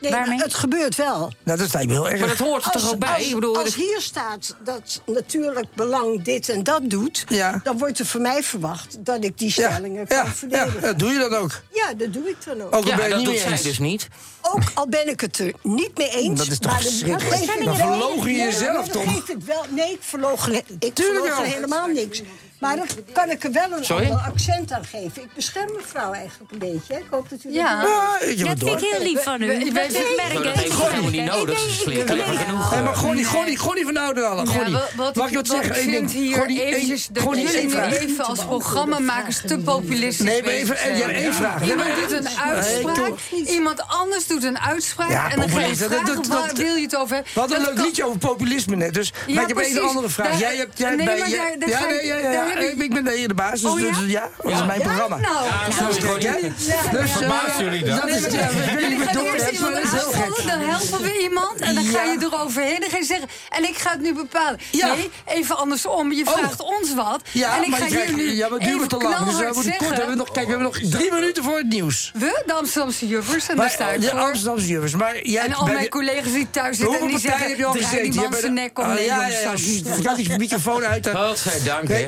Nee, Waarmee? het gebeurt wel. Nou, dat lijkt me heel erg. maar dat hoort er toch ook bij? Als, Ik bedoel, als hier staat dat natuurlijk belang dit en dat doet... Ja. dan wordt er van mij verwacht dat ik die ja, stellingen ja, kan ja, verdedigen. dat doe je dan ook. Ja, dat doe ik dan ook. Ook al ja, ben je dat doet zij dus niet. Ook al ben ik het er niet mee eens. Dat is toch verschrikkelijk? Dan verloochen je jezelf toch? geef ik wel, nee, ik wel. helemaal niks. Maar dan kan ik er wel een Sorry? ander accent aan geven. Ik bescherm mevrouw eigenlijk een beetje. hè. Ik hoop dat u Ja. dat Ja, Dat vind ik heel lief van u. Dat Zo, dat merken. heeft helemaal niet nodig. Ze genoeg. Nee, maar Gonnie, Gonnie, Gonnie van Oudenalle. Ja, Gonnie, mag ik wat zeggen? ik vind hier eventjes... dat jullie even als programmamakers te populistisch Nee, maar even- ja, één vraag. Iemand doet een uitspraak, iemand anders doet een uitspraak... En dan ga je dat- vragen, dat- waar dat- wil je het over hebben? We hadden een Dat leuk liedje over populisme net, dus ik heb één andere vraag. Jij hebt, jij nee, maar daar- ja, ik- ja, ja, heb ik, ben de hier de baas, dus, Oh, ja? dus ja, dat is mijn programma. Nou, Zo is het ook, hè? Dus, eh, Verbaast jullie dat? Dat is, ja, dan gaat door, eerst Dat is heel gek. dan helpen we iemand en dan ga Ja. je eroverheen. Dan ga je zeggen, en ik ga het nu bepalen. Ja. Nee, even andersom. Je Oh. vraagt ons wat. Ja, en ik maar ga hier nu ja, maar het duurt even te lang. Dus we moeten kort. Hebben nog, kijk, we hebben nog drie minuten voor het nieuws. We, de Amsterdamse juffers, en daar sta ik de voor. Amsterdamse juffers. Maar jij En al mijn collega's die thuis zitten en die partijen heb je al zeggen... draai gezeten? die Je man zijn nek de- om. Ah, ja, dat ja, ja, ik. Gaat die microfoon uit. Godzijdank, hè.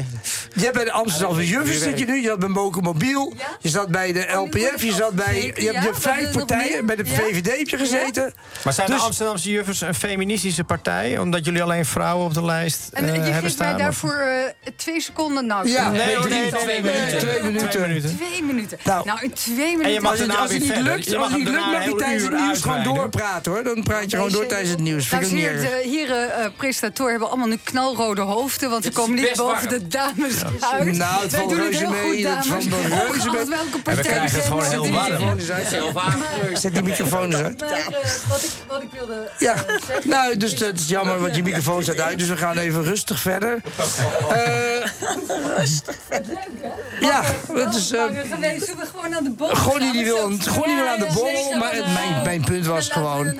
Je hebt bij de Amsterdamse juffers zit je nu. Je zat bij Mobiel. Je zat bij de LPF. Je zat bij... Je hebt, je vijf je partijen. Bij de? VVD heb je gezeten. Maar zijn Dus- de Amsterdamse juffers een feministische partij? Omdat jullie alleen vrouwen op de lijst En eh, je hebben geeft mij staan? of- daarvoor eh, twee seconden. Nou, Ja, twee- nee, nee, twee minuten. Twee minuten. Twee minuten. Twee minuten. Nou. Nou, in twee minuten. je mag Als het, niet lukt, Je als mag het niet lukt, mag je een tijdens het nieuws gewoon doorpraten hoor. Dan praat je gewoon door tijdens het nieuws. Dames en heren, niet de heren eh, presentatoren hebben allemaal nu knalrode hoofden... want ze komen niet boven warm. Uit. Nou, het valt doen reuze mee, goed, het valt wel reuze mee. welke we krijgen het gewoon heel warm. hier. Heel vaak. Zet die microfoon eens uit. Maar eh, wat, ik, wat ik wilde Ja, nou, dus het is jammer, want je microfoon staat uit. Dus we gaan even rustig verder. Eh ja, het is... eh, gewoon aan de Gonnie gaan? die wil, aan de Ja, zeker maar mijn, mijn punt was gewoon...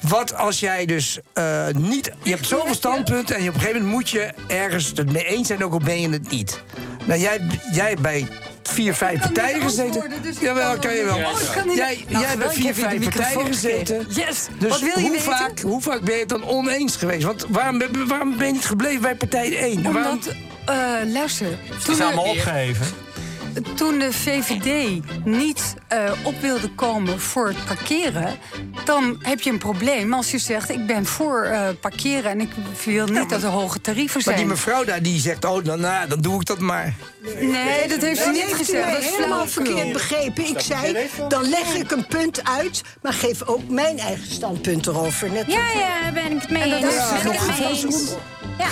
Wat als jij dus eh, niet... Je hebt zoveel standpunten en op een gegeven moment moet je ergens het mee eens zijn, ook al ben je het niet. Nou, jij, jij hebt bij vier, vijf partijen gezeten. dus Jawel, kan kan je wel Oh, kan Jij, Nou, jij geweldig, vier, vijf partijen gezeten. Yes. Dus Wat wil je hoe, weten? vaak, hoe vaak ben je het dan oneens geweest? Want waarom, ben- waarom ben je niet gebleven bij partij 1? Waarom, Omdat, eh, luister, Ze is allemaal opgegeven. Toen de VVD niet eh, op wilde komen voor het parkeren... dan heb je een probleem. Maar als je zegt, ik ben voor eh, parkeren... en ik wil niet dat er hoge tarieven maar zijn. die mevrouw daar die zegt, oh, dan, nou, dan doe ik dat maar. Nee, dat heeft ze niet heeft gezegd. Dat is helemaal verkeerd begrepen. Ik zei, dan leg ik een punt uit, maar geef ook mijn eigen standpunt erover. Net Ja, ja, ben ik het mee En dat eens. is nog mee eens. seconden. Ja.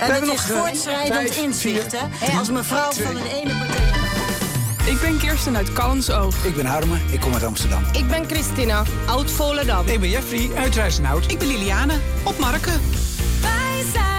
En het nog, is voortschrijdend inzicht, hè? Als mevrouw van een ene partij... Ik ben Kirsten uit Kansoog. Ik ben Harme, ik kom uit Amsterdam. Ik ben Christina, oud Volendam. Ik ben Jeffrey uit Rijssenhout. Ik ben Liliane, op Marken. Wij zijn...